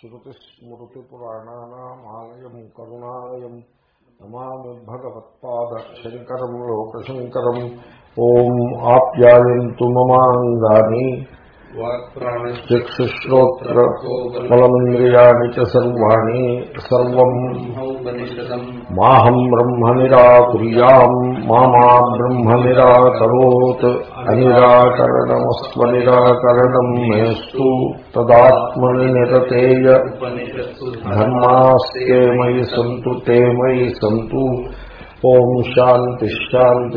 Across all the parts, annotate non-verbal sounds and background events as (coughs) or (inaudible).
श्रुतिस्मृतिपुराणानामालयम् करुणालयम् नमामि भगवत्पादशङ्करम् लोकशङ्करम्। ॐ आप्यायन्तु ममाङ्गानि। చక్షుశ్రోత్ర ఫలమింద్రియాణి సర్వాణి సర్వం. మాహం బ్రహ్మ నిరాకుర్యాం మామా బ్రహ్మ నిరాకరోత్ అనిరాకరణమస్వ నిరాకరణం మేస్తు తదాత్మని నిరతేయ. ధర్మాస్తే మయి సంతు తే మయి సంతు. ఓం శాంతి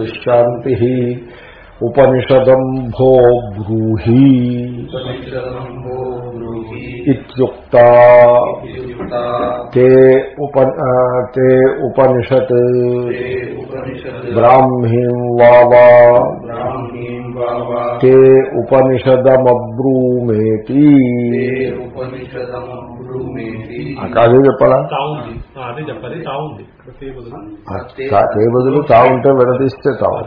శాంతి. ఉపనిషదం భో బ్రూహి ఇత్యుక్త తే తే ఉపనిషత్ బ్రాహ్మీం వావా తే ఉపనిషదమబ్రూమేతి అదే చెప్పాలా? తే బదులు తావుంటే విడదీస్తే తావు.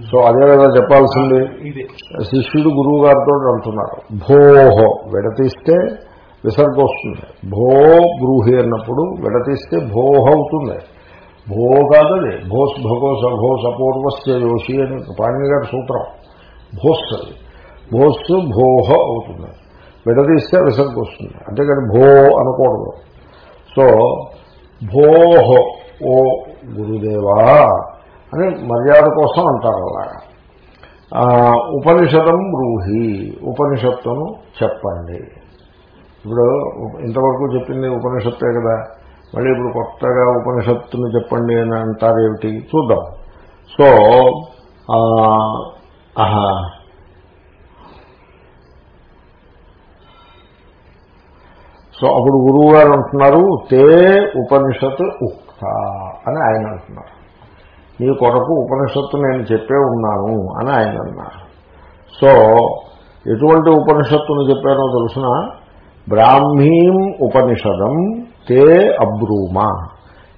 సో అదే కదా చెప్పాల్సింది శిష్యుడు గురువు గారితో అంటున్నారు. భోహో. విడతీస్తే విసర్గ వస్తుంది భో బ్రూహి అన్నప్పుడు విడతీస్తే భోహ అవుతుంది. భో కాదది. భోస్ భగోస భోస్ అపూర్వస్య యోషి అని పాణి గారి సూత్రం. భోస్ అది. భోస్ భోహ అవుతుంది. విడదీస్తే విసర్గ వస్తుంది అంతేకాని భో అనకూడదు. సో భోహో ఓ గురుదేవా అని మర్యాద కోసం అంటారు అలాగా. ఉపనిషదం బ్రూహి ఉపనిషత్తును చెప్పండి. ఇప్పుడు ఇంతవరకు చెప్పింది ఉపనిషత్తే కదా. మళ్ళీ ఇప్పుడు కొత్తగా ఉపనిషత్తును చెప్పండి అని అంటారు ఏమిటి చూద్దాం. సో సో అప్పుడు గురువు గారు అంటున్నారు తే ఉపనిషత్ ఉక్త అని ఆయన అంటున్నారు. నీ కొరకు ఉపనిషత్తు నేను చెప్పే ఉన్నాను అని ఆయన అన్నారు. సో ఎటువంటి ఉపనిషత్తును చెప్పానో తెలుసిన? బ్రాహ్మీం ఉపనిషదం తే అబ్రూమ.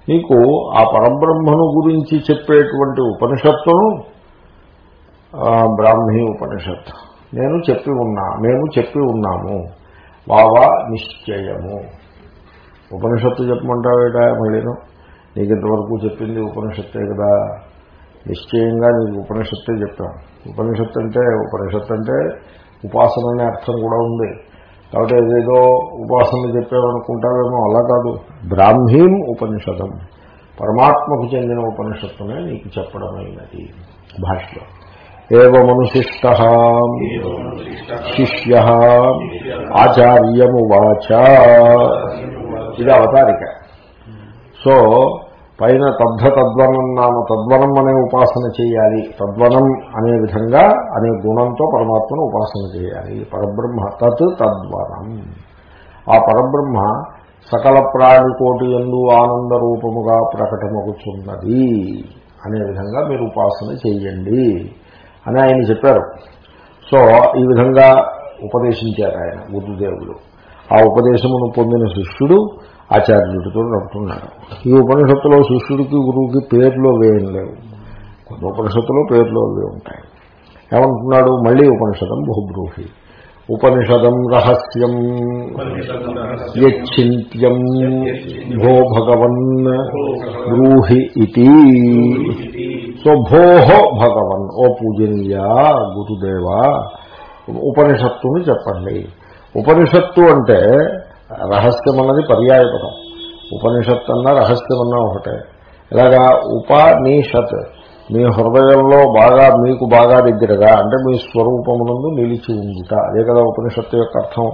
నీకు ఆ పరబ్రహ్మను గురించి చెప్పేటువంటి ఉపనిషత్తును బ్రాహ్మీ ఉపనిషత్. నేను చెప్పి ఉన్నా మేము చెప్పి ఉన్నాము. వావా నిశ్చయము. ఉపనిషత్తు చెప్పమంటావేటా మళ్ళీను? నీకు ఇంతవరకు చెప్పింది ఉపనిషత్తే కదా. నిశ్చయంగా నీకు ఉపనిషత్తే చెప్పాను ఉపనిషత్తు అంటే ఉపనిషత్తు అంటే ఉపాసన అనే అర్థం కూడా ఉంది. కాబట్టి ఏదేదో ఉపాసన చెప్పామనుకుంటావేమో అలా కాదు. బ్రాహ్మీం ఉపనిషదం. పరమాత్మకు చెందిన ఉపనిషత్తునే నీకు చెప్పడమైనది. భాషలో ఏమనుశిష్ట శిష్య ఆచార్యమువాచ ఇది అవతారిక. సో పైన తద్ధ తద్వనం నామ తద్వనం అనే ఉపాసన చేయాలి. తద్వనం అనే విధంగా అనే గుణంతో పరమాత్మను ఉపాసన చేయాలి. పరబ్రహ్మ తత్ తద్వనం. ఆ పరబ్రహ్మ సకల ప్రాణికోటి ఎందు ఆనంద రూపముగా ప్రకటమగుచున్నది అనే విధంగా మీరు ఉపాసన చేయండి అని ఆయన చెప్పారు. సో ఈ విధంగా ఉపదేశించారు ఆయన బుద్ధుదేవుడు. ఆ ఉపదేశమును పొందిన శిష్యుడు ఆచార్యుడితో నడుపుతున్నాడు ఈ ఉపనిషత్తులో శిష్యుడికి గురువుకి పేర్లు వేయం లేవు. కొన్ని ఉపనిషత్తులో పేర్లు అవే ఉంటాయి. ఏమంటున్నాడు? మళ్ళీ ఉపనిషదం బహుబ్రూహి. ఉపనిషదం రహస్యం యచ్చింత్యం భో భగవన్ బ్రూహి ఇది సో భోహో భగవన్. ఓ పూజనీయ గురుదేవ ఉపనిషత్తుని చెప్పండి. ఉపనిషత్తు అంటే రహస్యం అన్నది పర్యాయపదం. ఉపనిషత్ అన్న రహస్యం అన్న ఒకటే. ఇలాగా ఉపనిషత్. మీ హృదయంలో బాగా మీకు బాగా దగ్గరగా అంటే మీ స్వరూపమునందు నిలిచి ఉందిట అదే కదా ఉపనిషత్తు యొక్క అర్థం.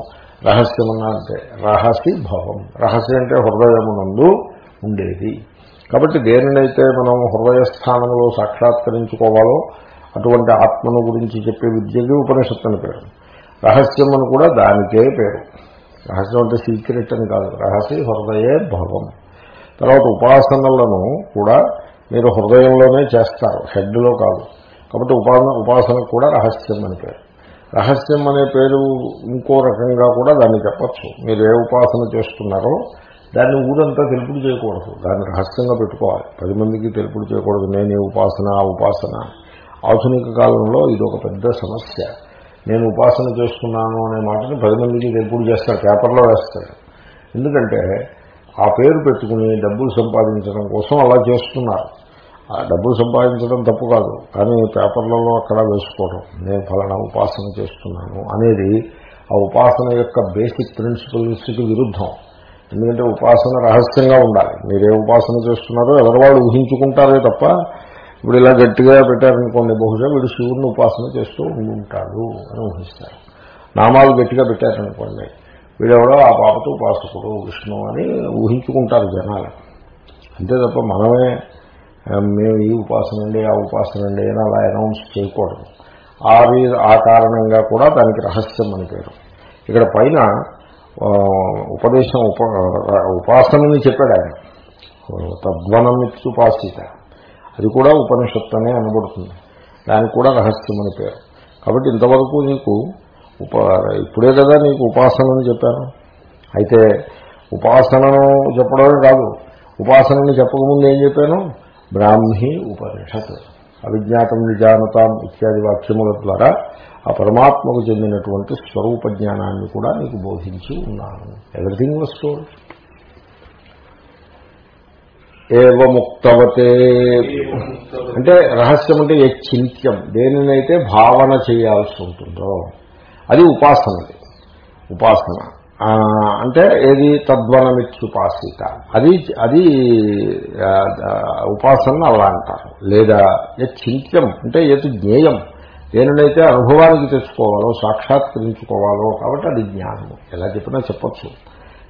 రహస్యమన్నా అంటే రహసి భావం. రహస్యం అంటే హృదయమునందు ఉండేది. కాబట్టి దేనినైతే మనం హృదయస్థానంలో సాక్షాత్కరించుకోవాలో అటువంటి ఆత్మను గురించి చెప్పే విద్యకి ఉపనిషత్తు అని పేరు. రహస్యం అని కూడా దానికే పేరు. రహస్యం అంటే సీక్రెట్ అని కాదు. రహస్య హృదయే భవం. తర్వాత ఉపాసనలను కూడా మీరు హృదయంలోనే చేస్తారు. హెడ్లో కాదు. కాబట్టి ఉపాసన ఉపాసనకు కూడా రహస్యం అని పేరు. రహస్యం అనే పేరు ఇంకో రకంగా కూడా దాన్ని చెప్పచ్చు. మీరు ఏ ఉపాసన చేస్తున్నారో దాన్ని ఊరంతా తెలుపుడు చేయకూడదు. దాన్ని రహస్యంగా పెట్టుకోవాలి. పది మందికి తెలుపుడు చేయకూడదు. నేను ఉపాసన ఆ ఉపాసన. ఆధునిక కాలంలో ఇది ఒక పెద్ద సమస్య. నేను ఉపాసన చేస్తున్నాను అనే మాటని పది మందికి ఎప్పుడు చేస్తాడు పేపర్లో వేస్తాడు ఎందుకంటే ఆ పేరు పెట్టుకుని డబ్బులు సంపాదించడం కోసం అలా చేస్తున్నారు. ఆ డబ్బులు సంపాదించడం తప్పు కాదు కానీ పేపర్లలో అక్కడ వేసుకోవడం. నేను ఫలానా ఉపాసన చేస్తున్నాను అనేది ఆ ఉపాసన యొక్క బేసిక్ ప్రిన్సిపల్స్కి విరుద్ధం. ఎందుకంటే ఉపాసన రహస్యంగా ఉండాలి. మీరే ఉపాసన చేస్తున్నారో ఎవరివాళ్ళు ఊహించుకుంటారే తప్ప ఇప్పుడు ఇలా గట్టిగా పెట్టారనుకోండి బహుశా వీడు శివుడిని ఉపాసన చేస్తూ ఉంటాడు అని ఊహిస్తారు. నామాలు గట్టిగా పెట్టారనుకోండి వీడెవడో ఆ పాపతో ఉపాసకుడు విష్ణు అని ఊహించుకుంటారు జనాలు. అంతే తప్ప మనమే మేము ఈ ఉపాసన అండి ఆ ఉపాసన అండి అని అలా అనౌన్స్ చేయకూడదు. ఆ ఆ కారణంగా కూడా దానికి రహస్యం అని పేరు. ఇక్కడ పైన ఉపదేశం ఉప ఉపాసనని చెప్పాడు ఆయన. తద్వనమిత్యుపాసిత. అది కూడా ఉపనిషత్తు అనే అనబడుతుంది. దానికి కూడా రహస్యం అని పేరు. కాబట్టి ఇంతవరకు నీకు ఉప ఇప్పుడే కదా నీకు ఉపాసనని చెప్పాను. అయితే ఉపాసనను చెప్పడమే కాదు ఉపాసనని చెప్పకముందు ఏం చెప్పాను? బ్రాహ్మీ ఉపనిషత్. అవిజ్ఞాతం నిజానతాం ఇత్యాది వాక్యముల ద్వారా ఆ పరమాత్మకు చెందినటువంటి స్వరూప జ్ఞానాన్ని కూడా నీకు బోధించి ఉన్నాను. ఎవ్రీథింగ్ వాజ్ టోల్డ్ ఏవముక్తవతే. అంటే రహస్యం అంటే ఏ చింత్యం దేనినైతే భావన చేయాల్సి ఉంటుందో. అది ఉపాసనది. ఉపాసన. అంటే ఏది? తద్వనమిత్యుపాసిత. అది అది ఉపాసన అలా అంటారు. లేదా ఏ చింత్యం అంటే ఏది జ్ఞేయం దేనినైతే అనుభవానికి తెచ్చుకోవాలో సాక్షాత్కరించుకోవాలో కాబట్టి అది జ్ఞానము. ఎలా చెప్పినా చెప్పచ్చు.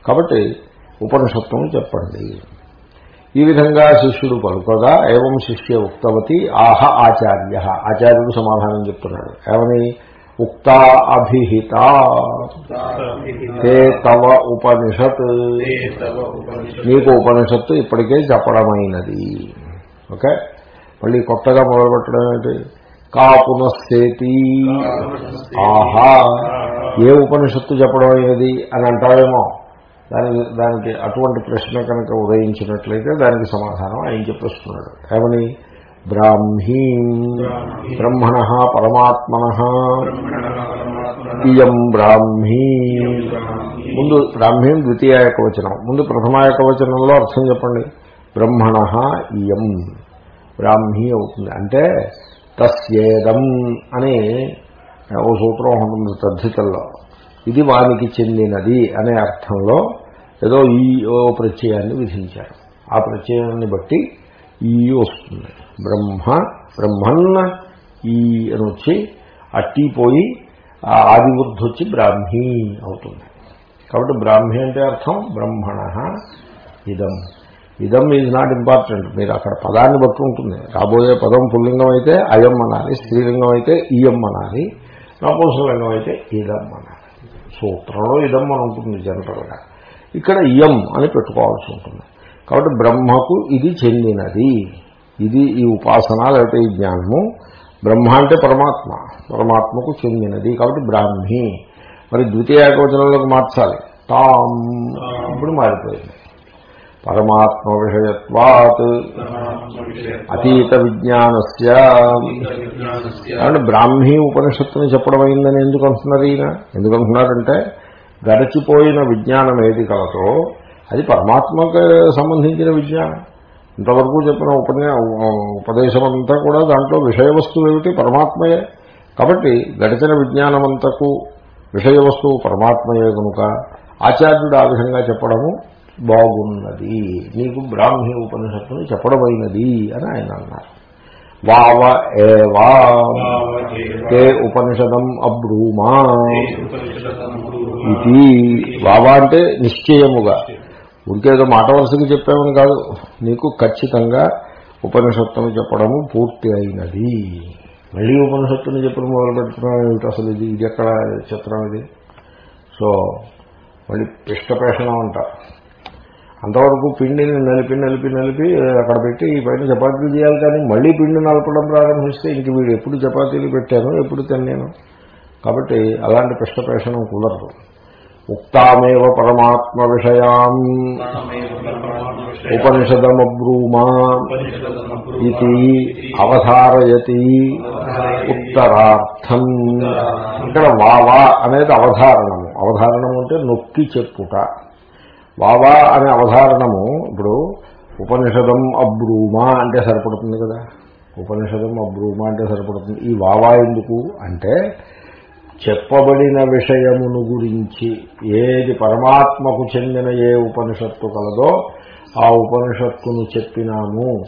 కాబట్టి ఉపనిషత్తును చెప్పండి. ఈ విధంగా శిష్యుడు పలుకగా ఏవం శిష్య ఉక్తవతి? ఆహ ఆచార్య. ఆచార్యుడు సమాధానం చెప్తున్నాడు. ఏమని? ఉక్త అభిహిత తే తవ ఉపనిషత్. నీకు ఉపనిషత్తు ఇప్పటికే చెప్పడమైనది. ఓకే? మళ్ళీ కొత్తగా మొదలుపెట్టడం ఏంటి కాపునస్థేతి ఆహా. ఏ ఉపనిషత్తు చెప్పడం అయినది అని అంటావేమో? దానికి దానికి అటువంటి ప్రశ్న కనుక ఉదయించినట్లయితే దానికి సమాధానం ఆయన చెప్పేస్తున్నాడు. ఏమని? బ్రాహ్మీం బ్రహ్మణ పరమాత్మన ఇయం బ్రాహ్మీ. ముందు బ్రాహ్మీం ద్వితీయ ఏకవచనం. ముందు ప్రథమ ఏకవచనంలో అర్థం చెప్పండి. బ్రహ్మణ ఇయం. బ్రాహ్మీ అవుతుంది. అంటే తస్యేదం అని ఓ సూత్రం ఉంటుంది తద్ధితల్లో. ఇది వానికి చెందినది అనే అర్థంలో ఏదో ఈ ఓ ప్రత్యయాన్ని విధించారు. ఆ ప్రత్యయాన్ని బట్టి ఈ వస్తుంది. బ్రహ్మ బ్రహ్మన్న ఈ అని వచ్చి అట్టి పోయి ఆ ఆదివృద్ధి వచ్చి బ్రాహ్మీ అవుతుంది. కాబట్టి బ్రాహ్మీ అంటే అర్థం బ్రహ్మణ ఇదం. ఇదం ఈజ్ నాట్ ఇంపార్టెంట్ మీరు అక్కడ పదాన్ని బట్టి ఉంటుంది. రాబోయే పదం పుల్లింగం అయితే అయం అనాలి స్త్రీలింగం అయితే ఇయం అనాలి నపుంసలింగం అయితే ఇదం అనాలి. సూత్రంలో ఇదం అని ఉంటుంది జనరల్గా ఇక్కడ ఇయం అని పెట్టుకోవాల్సి ఉంటుంది. కాబట్టి బ్రహ్మకు ఇది చెందినది. ఇది ఈ ఉపాసన లేకపోతే ఈ జ్ఞానము. బ్రహ్మ అంటే పరమాత్మ. పరమాత్మకు చెందినది. కాబట్టి బ్రాహ్మీ. మరి ద్వితీయ ఏకవచనంలోకి మార్చాలి. తాం. ఇప్పుడు మారిపోయింది. పరమాత్మ విషయత్వాత్. అతీత విజ్ఞానస్య. కాబట్టి బ్రాహ్మీ ఉపనిషత్తుని చెప్పడం అయిందని ఎందుకు అంటున్నారు ఈయన? ఎందుకు అంటున్నారంటే గడచిపోయిన విజ్ఞానం ఏది కలదో అది పరమాత్మకు సంబంధించిన విజ్ఞానం. ఇంతవరకు చెప్పిన ఉపన్యా ఉపదేశం అంతా కూడా దాంట్లో విషయ వస్తువు ఏమిటి? పరమాత్మయే. కాబట్టి గడిచిన విజ్ఞానమంతకు విషయ వస్తువు పరమాత్మయే కనుక ఆచార్యుడు ఆ విధంగా చెప్పడము బాగున్నది. నీకు బ్రాహ్మీ ఉపనిషత్తుని చెప్పడమైనది అని ఆయన అన్నారు. వావ ఏవా తే ఉపనిషదం అబ్రూమా. ఇది వావా అంటే నిశ్చయముగా. ఉడికేదో మాట వరుసగా చెప్పామని కాదు. నీకు ఖచ్చితంగా ఉపనిషత్తును చెప్పడము పూర్తి అయినది. మళ్ళీ ఉపనిషత్తుని చెప్పడం మొదలు పెడుతున్నాం ఏమిటి అసలు ఇది? ఇది ఎక్కడ చిత్రం ఇది? సో మళ్ళీ పిష్టపేషణం అంటారు అంతవరకు పిండిని నలిపి నలిపి నలిపి అక్కడ పెట్టి ఈ పైన చపాతీలు చేయాలి కానీ మళ్ళీ పిండి నలపడం ప్రారంభిస్తే ఇంక వీడు ఎప్పుడు చపాతీలు పెట్టాను ఎప్పుడు తిన్నాను. కాబట్టి అలాంటి పిష్టపేషణం కుదరదు. ఉక్తామేవ పరమాత్మ విషయాం ఉపనిషదమబ్రూమా ఇది అవధారయతి ఉత్తరార్థం ఇక్కడ వావా అనేది అవధారణము. అవధారణము అంటే నొక్కి చెప్పుట. వావా అనే అవధారణము ఇప్పుడు ఉపనిషదం అబ్రూమా అంటే సరిపడుతుంది కదా. ఉపనిషదం అబ్రూమా అంటే సరిపడుతుంది. ఈ వావా ఎందుకు? అంటే చెప్పబడిన విషయమును గురించి ఏది పరమాత్మకు చెందిన ఏ ఉపనిషత్తు కలదో ఆ ఉపనిషత్తును చెప్పినాము.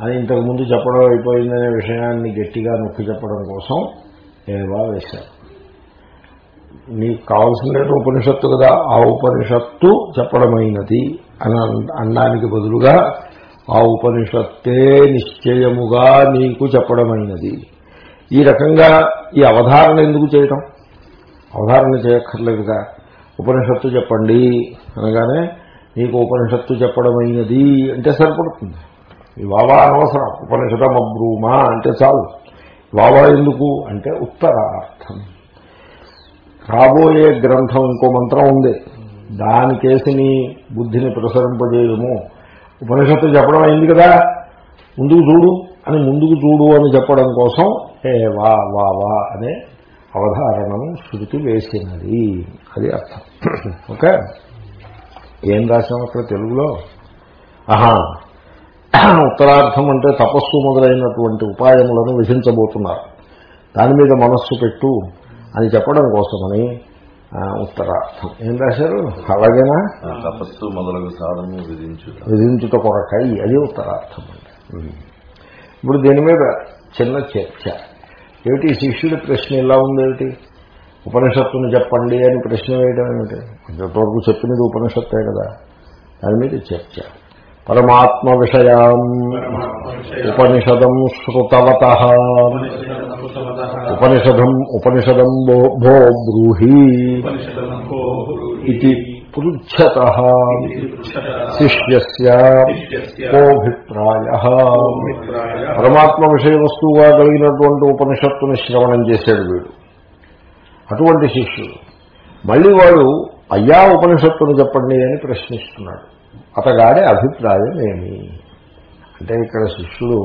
అని ఇంతకుముందు చెప్పడం అయిపోయిందనే విషయాన్ని గట్టిగా నొక్కి చెప్పడం కోసం ఏవా వేశారు. నీకు కావాల్సిన ఉపనిషత్తు కదా ఆ ఉపనిషత్తు చెప్పడమైనది అని అనడానికి బదులుగా ఆ ఉపనిషత్తే నిశ్చయముగా నీకు చెప్పడమైనది. ఈ రకంగా ఈ అవధారణ ఎందుకు చేయటం? అవధారణ చేయక్కర్లేదుగా. ఉపనిషత్తు చెప్పండి అనగానే నీకు ఉపనిషత్తు చెప్పడమైనది అంటే సరిపడుతుంది. ఈ వావా అనవసరం. ఉపనిషదం అబ్రూమా అంటే చాలు. వావా ఎందుకు? అంటే ఉత్తరార్థం. రాబోయే గ్రంథం ఇంకో మంత్రం ఉంది. దానికేసి నీ బుద్ధిని ప్రసరింపజేయము. ఉపనిషత్తు చెప్పడం అయింది కదా. ముందుకు చూడు. అని ముందుకు చూడు అని చెప్పడం కోసం ఏ వా వా వా అనే అవధారణను శృతి వేసినది. అది అర్థం. ఓకే? ఏం రాసాం అక్కడ తెలుగులో? ఆహా. ఉత్తరార్థం అంటే తపస్సు మొదలైనటువంటి ఉపాయములను విధించబోతున్నారు. దాని మీద మనస్సు పెట్టు అని చెప్పడం కోసమని ఉత్తరార్థం. ఏం రాశారు? అలాగేనా? తపస్సు మొదలగు సాధనము విధించు విధించుట కొరకై అది ఉత్తరార్థం అంటే ఇప్పుడు దీని మీద? చిన్న చర్చ. ఏమిటి? శిష్యుడి ప్రశ్న ఎలా ఉందేమిటి? ఉపనిషత్తుని చెప్పండి అని ప్రశ్న వేయడం ఏమిటి? ఇంతవరకు చెప్పినది ఉపనిషత్తే కదా. దాని మీద చర్చ. పరమాత్మ విషయాం. ఉపనిషదం శ్రుతవత. ఉపనిషదం ఉపనిషదం భో బ్రూహి ఇది పృచ్చత శిష్యస్య కోభిప్రాయ. పరమాత్మ విషయ వస్తువుగా కలిగినటువంటి ఉపనిషత్తుని శ్రవణం చేశాడు వీడు. అటువంటి శిష్యుడు. మళ్ళీ వాడు అయ్యా ఉపనిషత్తును చెప్పండి అని ప్రశ్నిస్తున్నాడు. అతగాడే అభిప్రాయం ఏమి? అంటే ఇక్కడ శిష్యుడు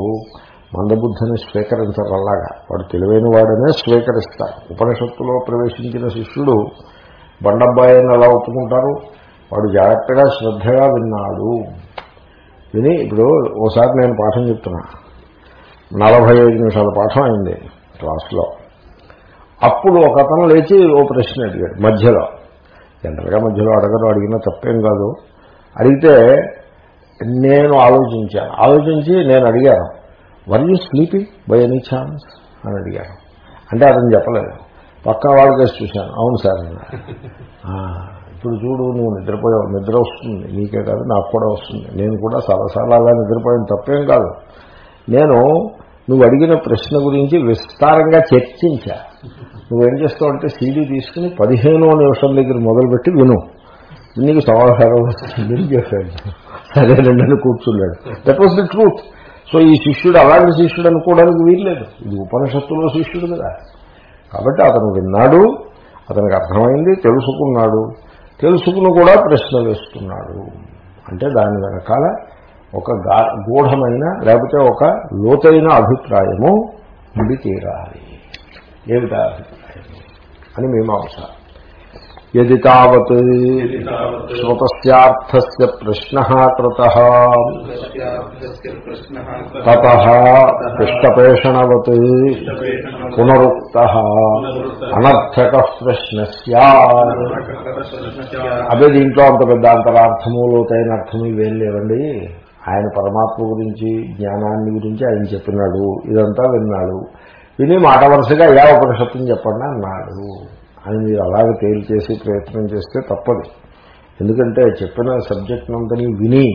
మందబుద్ధిని స్వీకరించరు అలాగా. వాడు తెలివైన వాడనే స్వీకరిస్తారు ఉపనిషత్తులో ప్రవేశించిన శిష్యుడు బండబ్బాయిని ఎలా ఒప్పుకుంటారు? వాడు జాగ్రత్తగా శ్రద్ధగా విన్నాడు. విని ఇప్పుడు ఓసారి నేను పాఠం చెప్తున్నా. నలభై ఐదు నిమిషాల పాఠం అయింది క్లాస్లో. అప్పుడు ఒక అతను లేచి ఓ ప్రశ్న అడిగాడు మధ్యలో. జనరల్గా మధ్యలో అడగరు అడిగినా తప్పేం కాదు. అడిగితే నేను ఆలోచించాను. ఆలోచించి నేను అడిగాను were you sleeping by any chance అని అడిగాను. అంటే అతను చెప్పలేదు. పక్క వాళ్ళకేసి చూశాను. అవును సార్. ఇప్పుడు చూడు నువ్వు నిద్రపోయావు. నిద్ర వస్తుంది. నీకే కాదు నాకు కూడా వస్తుంది. నేను కూడా చాలాసార్లు అలా నిద్రపోయాను. తప్పేం కాదు. నేను నువ్వు అడిగిన ప్రశ్న గురించి విస్తారంగా చర్చించా. నువ్వేం చేస్తావు అంటే సీడీ తీసుకుని పదిహేనో నిమిషం దగ్గర మొదలుపెట్టి విను. నీకు సమాధానం వస్తుంది. చెప్పాడు సరేనండి అని కూర్చున్నాడు. That was the truth so ఈ శిష్యుడు అలాంటి శిష్యుడు అనుకోవడానికి వీల్లేదు. ఇది ఉపనిషత్తులో శిష్యుడు కదా. కాబట్టి అతను విన్నాడు అతనికి అర్థమైంది తెలుసుకున్నాడు. తెలుసుకుని కూడా ప్రశ్న వేస్తున్నాడు. అంటే దాని వెనకాల ఒక గూఢమైన లేకపోతే ఒక లోతైన అభిప్రాయము ఉండి తీరాలి ఏమిటా అభిప్రాయం అని మీమాంస యది తావత్ శ్రుతస్యార్థస్య ప్రశ్న కృత తత పిష్టపేషణవత్ పునరుక్త అనర్థక ప్రశ్న అదే దీంట్లో అంత పెద్ద అంతరార్థము లోతైన అర్థము ఇవేం లేవండి. ఆయన పరమాత్మ గురించి జ్ఞానాన్ని గురించి ఆయన చెప్పినాడు. ఇదంతా విన్నాడు. విని మాట వరుసగా ఎలా ఉపనిషత్తుని చెప్పండి అన్నాడు. అని మీరు అలాగే తేల్చేసి ప్రయత్నం చేస్తే తప్పదు. ఎందుకంటే చెప్పిన సబ్జెక్ట్ అంతని విని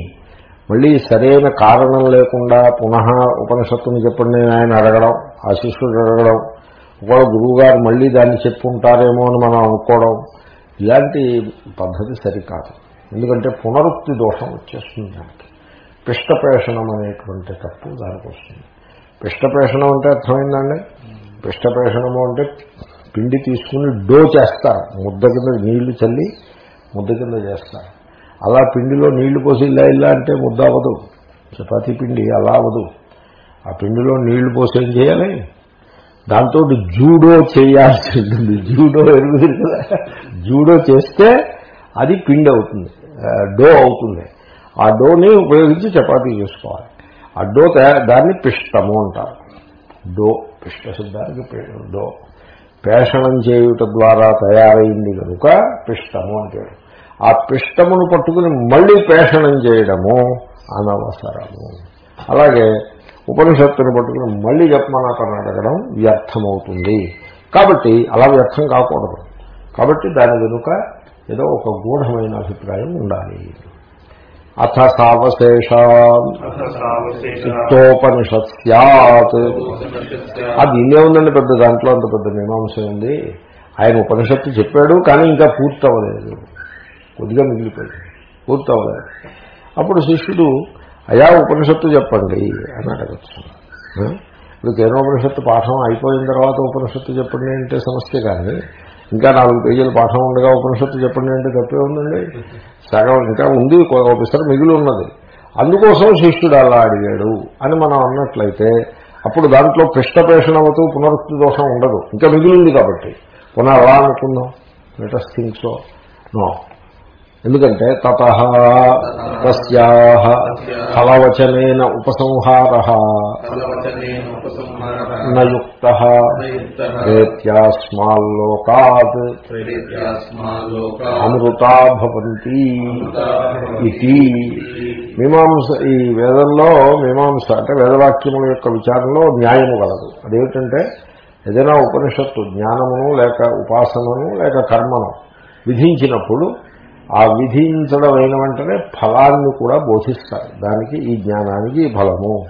మళ్ళీ సరైన కారణం లేకుండా పునః ఉపనిషత్తుని చెప్పండి ఆయన అడగడం ఆ శిష్యుడు అడగడం ఒకవేళ గురువుగారు మళ్ళీ దాన్ని చెప్పుంటారేమో అని మనం అనుకోవడం ఇలాంటి పద్ధతి సరికాదు. ఎందుకంటే పునరుక్తి దోషం వచ్చేస్తుంది దానికి. పిష్టపేషణం అనేటువంటి తప్పు దానికి వస్తుంది. పిష్టపేషణం అంటే అర్థమైందండి? పిష్టపేషణము అంటే పిండి తీసుకుని డో చేస్తారు. ముద్ద కింద నీళ్ళు చల్లి ముద్ద కింద చేస్తారు. అలా పిండిలో నీళ్ళు పోసి ఇలా ఇలా అంటే ముద్ద అవ్వదు. చపాతి పిండి అలా అవ్వదు. ఆ పిండిలో నీళ్ళు పోసి ఏం చేయాలి? దాంతో జూడో చేయాల్సి ఉంటుంది. జూడో ఎరుగుతుంది కదా. జూడో చేస్తే అది పిండి అవుతుంది. డో అవుతుంది. ఆ డోని ఉపయోగించి చపాతీ చేసుకోవాలి. ఆ డో దాన్ని పిష్టము అంటారు. డో పిష్ట శబ్దానికి డో. పేషణం చేయుట ద్వారా తయారైంది కనుక పిష్టము అంటాడు ఆ పిష్టమును పట్టుకుని మళ్ళీ పేషణం చేయడము అనవసరము. అలాగే ఉపనిషత్తుని పట్టుకుని మళ్ళీ చెప్పమని అడగడం వ్యర్థమవుతుంది. కాబట్టి అలా వ్యర్థం కాకూడదు. కాబట్టి దాని వెనుక ఏదో ఒక గూఢమైన అభిప్రాయం ఉండాలి. అథ సావశేష యుక్తోపనిషత్ సత్ అది ఇల్లే ఉందండి పెద్ద దాంట్లో అంత పెద్ద మీమాంస ఉంది. ఆయన ఉపనిషత్తు చెప్పాడు కానీ ఇంకా పూర్తి అవ్వలేదు కొద్దిగా మిగిలిపోయింది. పూర్తి అవ్వలేదు అప్పుడు శిష్యుడు అయా ఉపనిషత్తు చెప్పండి అని అడగచ్చు? ఇప్పుడు కేనోపనిషత్తు పాఠం అయిపోయిన తర్వాత ఉపనిషత్తు చెప్పండి అంటే సమస్య కానీ ఇంకా నాలుగు పేజీల పాఠం ఉండగా ఉపనిషత్తు చెప్పండి అంటే తప్పే ఉందండి. సగం ఇంకా ఉంది ఒకసారి మిగిలి ఉన్నది. అందుకోసం శిష్యుడు అలా అడిగాడు అని మనం అన్నట్లయితే అప్పుడు దాంట్లో పిష్టపేషణవతూ పునరుక్తి దోషం ఉండదు. ఇంకా మిగిలింది కాబట్టి. పునః అలా అనుకుందాం. లెటస్ థింక్ సో నో ఎందుకంటే తత తస్యా ఫలవచనేన ఉపసంహార నయుక్త రేత్యాస్మాల్లోకాత్ అమృతా భవంతి ఇది మీమాంస ఈ వేదంలో మీమాంస అంటే వేదవాక్యముల యొక్క విచారంలో న్యాయము గలదు అదేమిటంటే ఏదైనా ఉపనిషత్తు జ్ఞానమును లేక ఉపాసనను లేక కర్మను విధించినప్పుడు ఆ విధించడం అయిన వెంటనే ఫలాన్ని కూడా బోధిస్తారు. దానికి ఈ జ్ఞానానికి ఈ ఫలము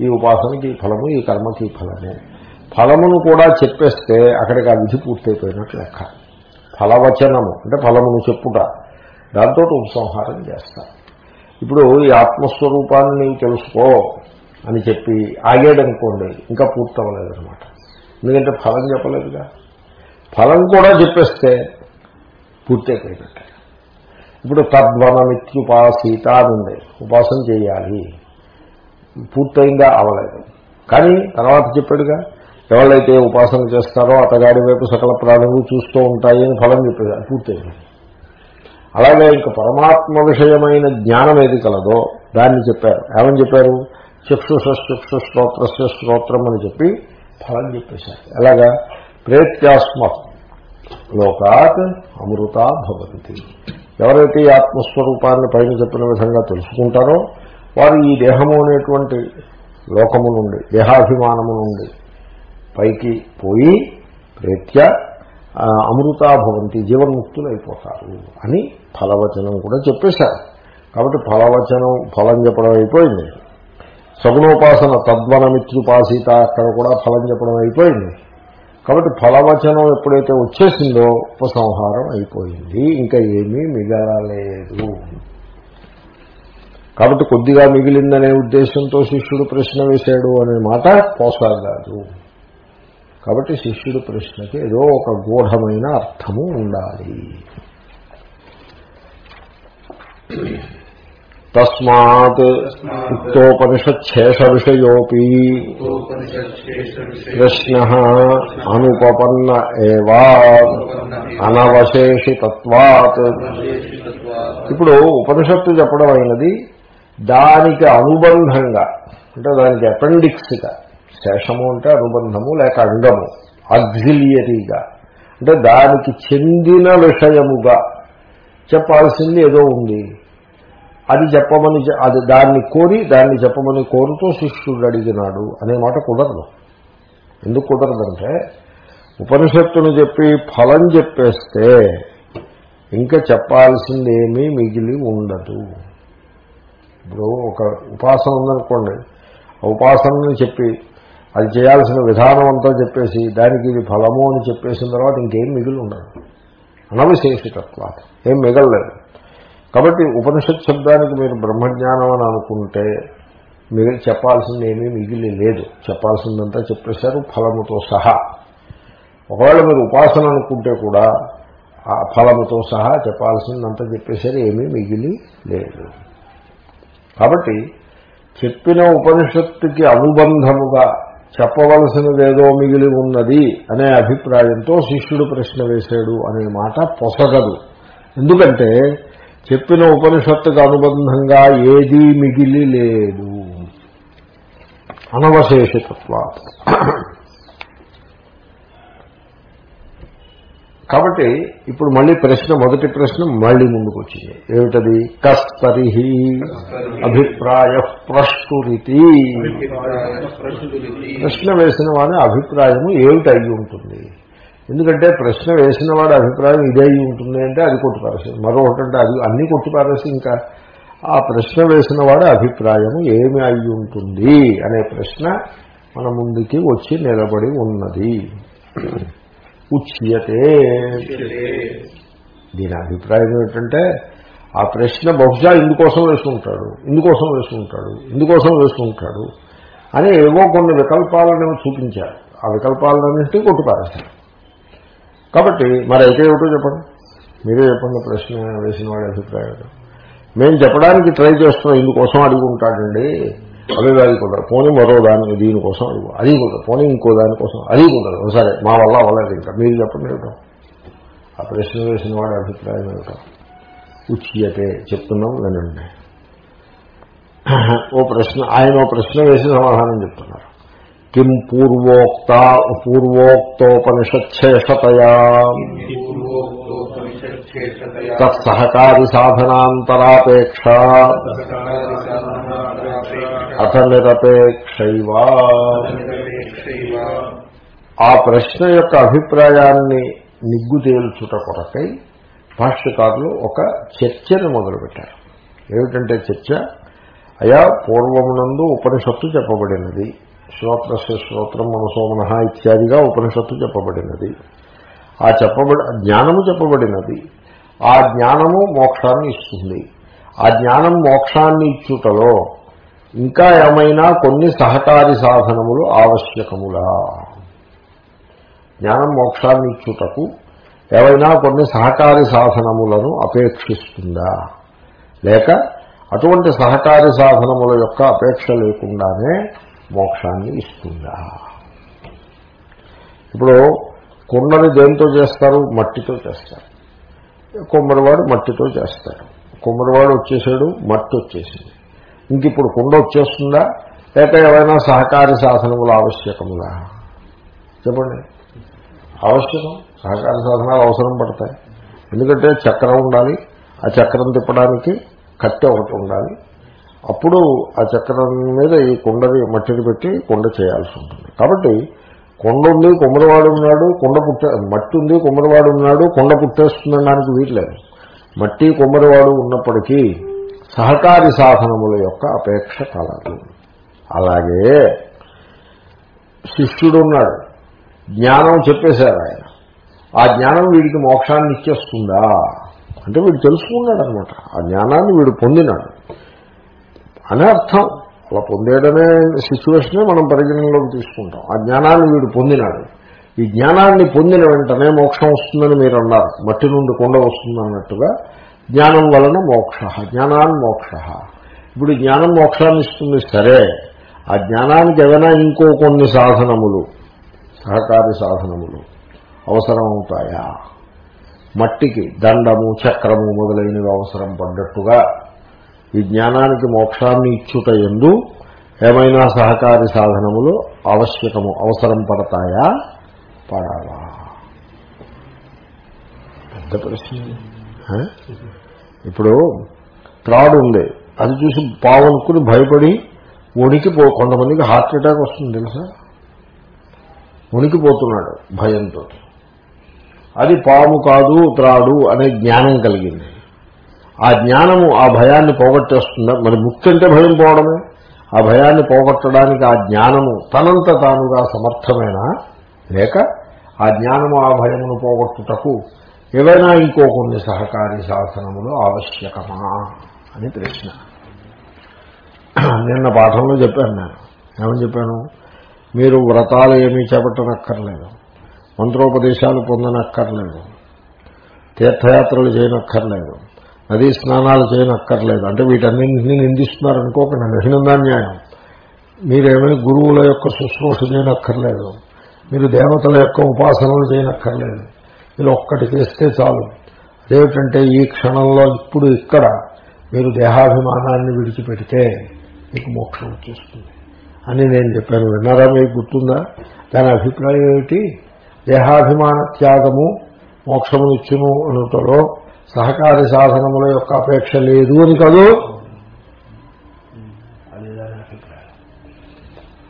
ఈ ఉపాసనకి ఈ ఫలము ఈ కర్మకి ఈ ఫలము. ఫలమును కూడా చెప్పేస్తే అక్కడికి ఆ విధి పూర్తయిపోయినట్టు లెక్క. ఫలవచనము అంటే ఫలమును చెప్పుట. దాంతో ఉపసంహారం చేస్తారు. ఇప్పుడు ఈ ఆత్మస్వరూపాన్ని నీవు తెలుసుకో అని చెప్పి ఆగాడనుకోండి ఇంకా పూర్తవ్వలేదనమాట ఎందుకంటే ఫలం చెప్పలేదుగా. ఫలం కూడా చెప్పేస్తే పూర్తయిపోయినట్టే. ఇప్పుడు తద్వనమిత్యుపాసీత అని ఉంది ఉపాసన చేయాలి. పూర్తయిందా అవలేదు. కానీ తర్వాత చెప్పాడుగా ఎవరైతే ఉపాసన చేస్తారో అతగాడి వైపు సకల ప్రాణులు చూస్తూ ఉంటాయి అని ఫలం చెప్పాడు. పూర్తయింది. అలాగే ఇంక పరమాత్మ విషయమైన జ్ఞానం ఏది కలదో దాన్ని చెప్పారు. ఏమని చెప్పారు? చక్షుష చక్షు శ్రోత్రస్య శ్రోత్రం అని చెప్పి ఫలం చెప్పేశారు. ఎలాగా? ప్రేత్యాస్మ లోకాత్ అమృత భవంతి. ఎవరైతే ఈ ఆత్మస్వరూపాన్ని పైన చెప్పిన విధంగా తెలుసుకుంటారో వారు ఈ దేహము అనేటువంటి లోకము నుండి దేహాభిమానము నుండి పైకి పోయి ప్రేత్య అమృతాభవంతి జీవన్ముక్తులు అయిపోతారు అని ఫలవచనం కూడా చెప్పేశారు. కాబట్టి ఫలవచనం ఫలం చెప్పడం అయిపోయింది. సగుణోపాసన తద్వనమిత్రుపాసీత అక్కడ కూడా ఫలం చెప్పడం అయిపోయింది. కాబట్టి ఫలవచనం ఎప్పుడైతే వచ్చేసిందో ఉపసంహారం అయిపోయింది. ఇంకా ఏమీ మిగలలేదు. కాబట్టి కొద్దిగా మిగిలిందనే ఉద్దేశంతో శిష్యుడు ప్రశ్న వేశాడు అనే మాట పోసాగాదు. కాబట్టి శిష్యుడు ప్రశ్నకి ఏదో ఒక గూఢమైన అర్థము ఉండాలి. తస్మాత్ ఉక్తోపనిషచ్ఛేష విషయోపి ప్రశ్న అనుపపన్న ఏవా అనవశేషితత్వాత్. ఇప్పుడు ఉపనిషత్తు చెప్పడం అయినది దానికి అనుబంధంగా అంటే దానికి అపెండిక్స్గా శేషము అంటే అనుబంధము లేక అంగము ఆక్సిలియరీగా అంటే దానికి చెందిన విషయముగా చెప్పాల్సింది ఏదో ఉంది. అది చెప్పమని అది దాన్ని కోరి దాన్ని చెప్పమని కోరుతూ శిష్యుడు అడిగినాడు అనే మాట కుదరదు. ఎందుకు కుదరదంటే ఉపనిషత్తును చెప్పి ఫలం చెప్పేస్తే ఇంకా చెప్పాల్సిందేమీ మిగిలి ఉండదు. ఇప్పుడు ఒక ఉపాసన ఉందనుకోండి ఆ ఉపాసనని చెప్పి అది చేయాల్సిన విధానం అంతా చెప్పేసి దానికి ఇది ఫలము అని చెప్పేసిన తర్వాత ఇంకేం మిగిలి ఉండదు. అనవిశేషితత్వ ఏం మిగలలేదు. కాబట్టి ఉపనిషత్ శబ్దానికి మీరు బ్రహ్మజ్ఞానం అని అనుకుంటే మీరు చెప్పాల్సింది ఏమీ మిగిలి లేదు. చెప్పాల్సిందంతా చెప్పేశారు ఫలముతో సహా. ఒకవేళ మీరు ఉపాసన అనుకుంటే కూడా ఆ ఫలముతో సహా చెప్పాల్సిందంతా చెప్పేశారు ఏమీ మిగిలి లేదు. కాబట్టి చెప్పిన ఉపనిషత్తుకి అనుబంధముగా చెప్పవలసినదేదో మిగిలి ఉన్నది అనే అభిప్రాయంతో శిష్యుడు ప్రశ్న వేశాడు అనే మాట పొసగదు. ఎందుకంటే చెప్పిన ఉపనిషత్తుకు అనుబంధంగా ఏదీ మిగిలి లేదు. అనవశేషితత్వ కాబట్టి ఇప్పుడు మళ్ళీ ప్రశ్న మొదటి ప్రశ్న మళ్ళీ ముందుకు వచ్చింది ఏమిటది? కస్తరిహి అభిప్రాయ ప్రష్టురితి ప్రశ్న వేసిన వాడి అభిప్రాయము ఏమిటి అయి ఉంటుంది ఎందుకంటే ప్రశ్న వేసిన వాడి అభిప్రాయం ఇదే అయి ఉంటుంది అంటే అది కొట్టిపారేసింది మరొకటి అంటే అది అన్ని కొట్టిపారేసి ఇంకా. ఆ ప్రశ్న వేసిన వాడి అభిప్రాయము ఏమి అయి ఉంటుంది అనే ప్రశ్న మన ముందుకి వచ్చి నిలబడి ఉన్నది. ఉచ్యతే. దీని అభిప్రాయం ఏమిటంటే ఆ ప్రశ్న బహుశా ఇందుకోసం వేసుకుంటాడు ఇందుకోసం వేసుకుంటాడు ఇందుకోసం వేసుకుంటాడు అని ఏవో కొన్ని వికల్పాలను చూపించారు. ఆ వికల్పాలన్నింటినీ కొట్టుపారేశారు. కాబట్టి మరి అయితే ఏమిటో చెప్పండి. మీరే చెప్పండి ప్రశ్న వేసిన వాడి అభిప్రాయం మేము చెప్పడానికి ట్రై చేస్తున్నాం ఇందుకోసం అడుగుంటాడండి. అవి అది కుదరదు పోనీ మరో దాని దీనికోసం అడుగు అది కుదరదు పోనీ ఇంకో దానికోసం అది కుదరదు సరే మా వల్ల అవ్వలేదు ఇంకా. మీరు చెప్పండి ఏమిటో. ఆ ప్రశ్న వేసిన వాడి అభిప్రాయం ఏమిటో. ఉచ్యతే చెప్తున్నాం వినండి. ఓ ప్రశ్న ఆయన ఓ ప్రశ్న వేసి సమాధానం చెప్తున్నారు. కిం పూర్వోక్త పూర్వోక్తోపనిషచ్చేషతయా తత్సహకారి సాధనాంతరాపేక్ష అథ నిరపేక్షైవా ఆ ప్రశ్న యొక్క అభిప్రాయాన్ని నిగ్గు తేల్చుట కొరకై భాష్యకారులు ఒక చర్చను మొదలుపెట్టారు. ఏమిటంటే చర్చ? అయా పూర్వమునందు ఉపనిషత్తు చెప్పబడినది. శ్రోత్రస్య శ్రోత్రం మనసోమన ఇత్యాదిగా ఉపనిషత్తు చెప్పబడినది. ఆ చెప్పబడి జ్ఞానము చెప్పబడినది. ఆ జ్ఞానము మోక్షాన్ని ఇస్తుంది. ఆ జ్ఞానం మోక్షాన్ని ఇచ్చుటలో ఇంకా ఏమైనా కొన్ని సహకారి సాధనములు ఆవశ్యకములా. జ్ఞానం మోక్షాన్ని ఇచ్చుటకు ఏవైనా కొన్ని సహకారి సాధనములను అపేక్షిస్తుందా? లేక అటువంటి సహకారి సాధనముల యొక్క అపేక్ష లేకుండానే మోక్షాన్ని ఇస్తుందా? ఇప్పుడు కుండని దేంతో చేస్తారు? మట్టితో చేస్తారు. కుమ్మరివాడు మట్టితో చేస్తారు. కుమ్మరివాడు వచ్చేసాడు మట్టి వచ్చేసింది. ఇంక ఇప్పుడు కుండ వచ్చేస్తుందా? లేక ఏవైనా సహకార సాధనములు ఆవశ్యకములా? చెప్పండి. ఆవశ్యకం. సహకార సాధనాలు అవసరం పడతాయి. ఎందుకంటే చక్రం ఉండాలి. ఆ చక్రం తిప్పడానికి కట్టె ఒకటి ఉండాలి. అప్పుడు ఆ చక్రం మీద ఈ కుండని మట్టిని పెట్టి కుండ చేయాల్సి ఉంటుంది. కాబట్టి కొండ ఉంది కుమ్మరివాడు ఉన్నాడు కొండ పుట్టే మట్టి ఉంది కుమ్మరివాడు ఉన్నాడు కొండ పుట్టేస్తుందనడానికి వీట్లేదు మట్టి కుమ్మరివాడు ఉన్నప్పటికీ సహకారి సాధనముల యొక్క అపేక్ష కలదు అలాగే శిష్యుడు ఉన్నాడు. జ్ఞానం చెప్పేశారు ఆయన. ఆ జ్ఞానం వీడికి మోక్షాన్ని ఇచ్చేస్తుందా? అంటే వీడు తెలుసుకున్నాడు అనమాట ఆ జ్ఞానాన్ని వీడు పొందినాడు. అని అర్థం అలా పొందేయడమే సిచ్యువేషనే మనం పరిగణనలోకి తీసుకుంటాం. ఆ జ్ఞానాన్ని వీడు పొందినాడు. ఈ జ్ఞానాన్ని పొందిన వెంటనే మోక్షం వస్తుందని మీరు అన్నారు. మట్టి నుండి కొండ వస్తుంది అన్నట్టుగా జ్ఞానం వలన మోక్ష జ్ఞానాన్ని మోక్ష. ఇప్పుడు జ్ఞానం మోక్షాన్ని ఇస్తుంది సరే. ఆ జ్ఞానానికి ఏదైనా ఇంకో కొన్ని సాధనములు సహకారి సాధనములు అవసరమవుతాయా? మట్టికి దండము చక్రము మొదలైనవి అవసరం పడ్డట్టుగా ఈ జ్ఞానానికి మోక్షాన్ని ఇచ్చుట ఎందు ఏమైనా సహకారి సాధనములు ఆవశ్యకము అవసరం పడతాయా? పడాలా పెద్ద ప్రశ్న? ఇప్పుడు త్రాడు ఉంది. అది చూసి పావనుకుని భయపడి వణికిపో కొంతమందికి హార్ట్ అటాక్ వస్తుంది తెలుసా? వణికిపోతున్నాడు భయంతో. అది పాము కాదు త్రాడు అనే జ్ఞానం కలిగింది. ఆ జ్ఞానము ఆ భయాన్ని పోగొట్టేస్తుందా? మరి ముక్తి అంటే భయం పోవడమే? ఆ భయాన్ని పోగొట్టడానికి ఆ జ్ఞానము తనంత తానుగా సమర్థమేనా? లేక ఆ జ్ఞానము ఆ భయమును పోగొట్టుటకు ఏవైనా ఇంకో కొన్ని సహకారి శాసనములు ఆవశ్యకమా? అని ప్రశ్న. నిన్న పాఠంలో చెప్పాను నేను. ఏమని చెప్పాను? మీరు వ్రతాలు ఏమీ చేపట్టనక్కర్లేదు. మంత్రోపదేశాలు పొందనక్కర్లేదు. తీర్థయాత్రలు చేయనక్కర్లేదు. నదీ స్నానాలు చేయనక్కర్లేదు. అంటే వీటన్నింటినీ నిందిస్తున్నారు అనుకోకుండా అభినందాన్యాయం మీరేమీ గురువుల యొక్క శుశ్రూష చేయనక్కర్లేదు. మీరు దేవతల యొక్క ఉపాసనలు చేయనక్కర్లేదు. మీరు ఒక్కటి చేస్తే చాలు. అదేమిటంటే ఈ క్షణంలో ఇప్పుడు ఇక్కడ మీరు దేహాభిమానాన్ని విడిచిపెడితే మీకు మోక్షం వచ్చేస్తుంది. అని నేను చెప్పాను. విన్నారా మీకు గుర్తుందా? దాని అభిప్రాయం ఏమిటి? దేహాభిమాన త్యాగము మోక్షమునిచ్చును అనుటలో సహకార సాధనముల యొక్క అపేక్ష లేదు అని కాదు?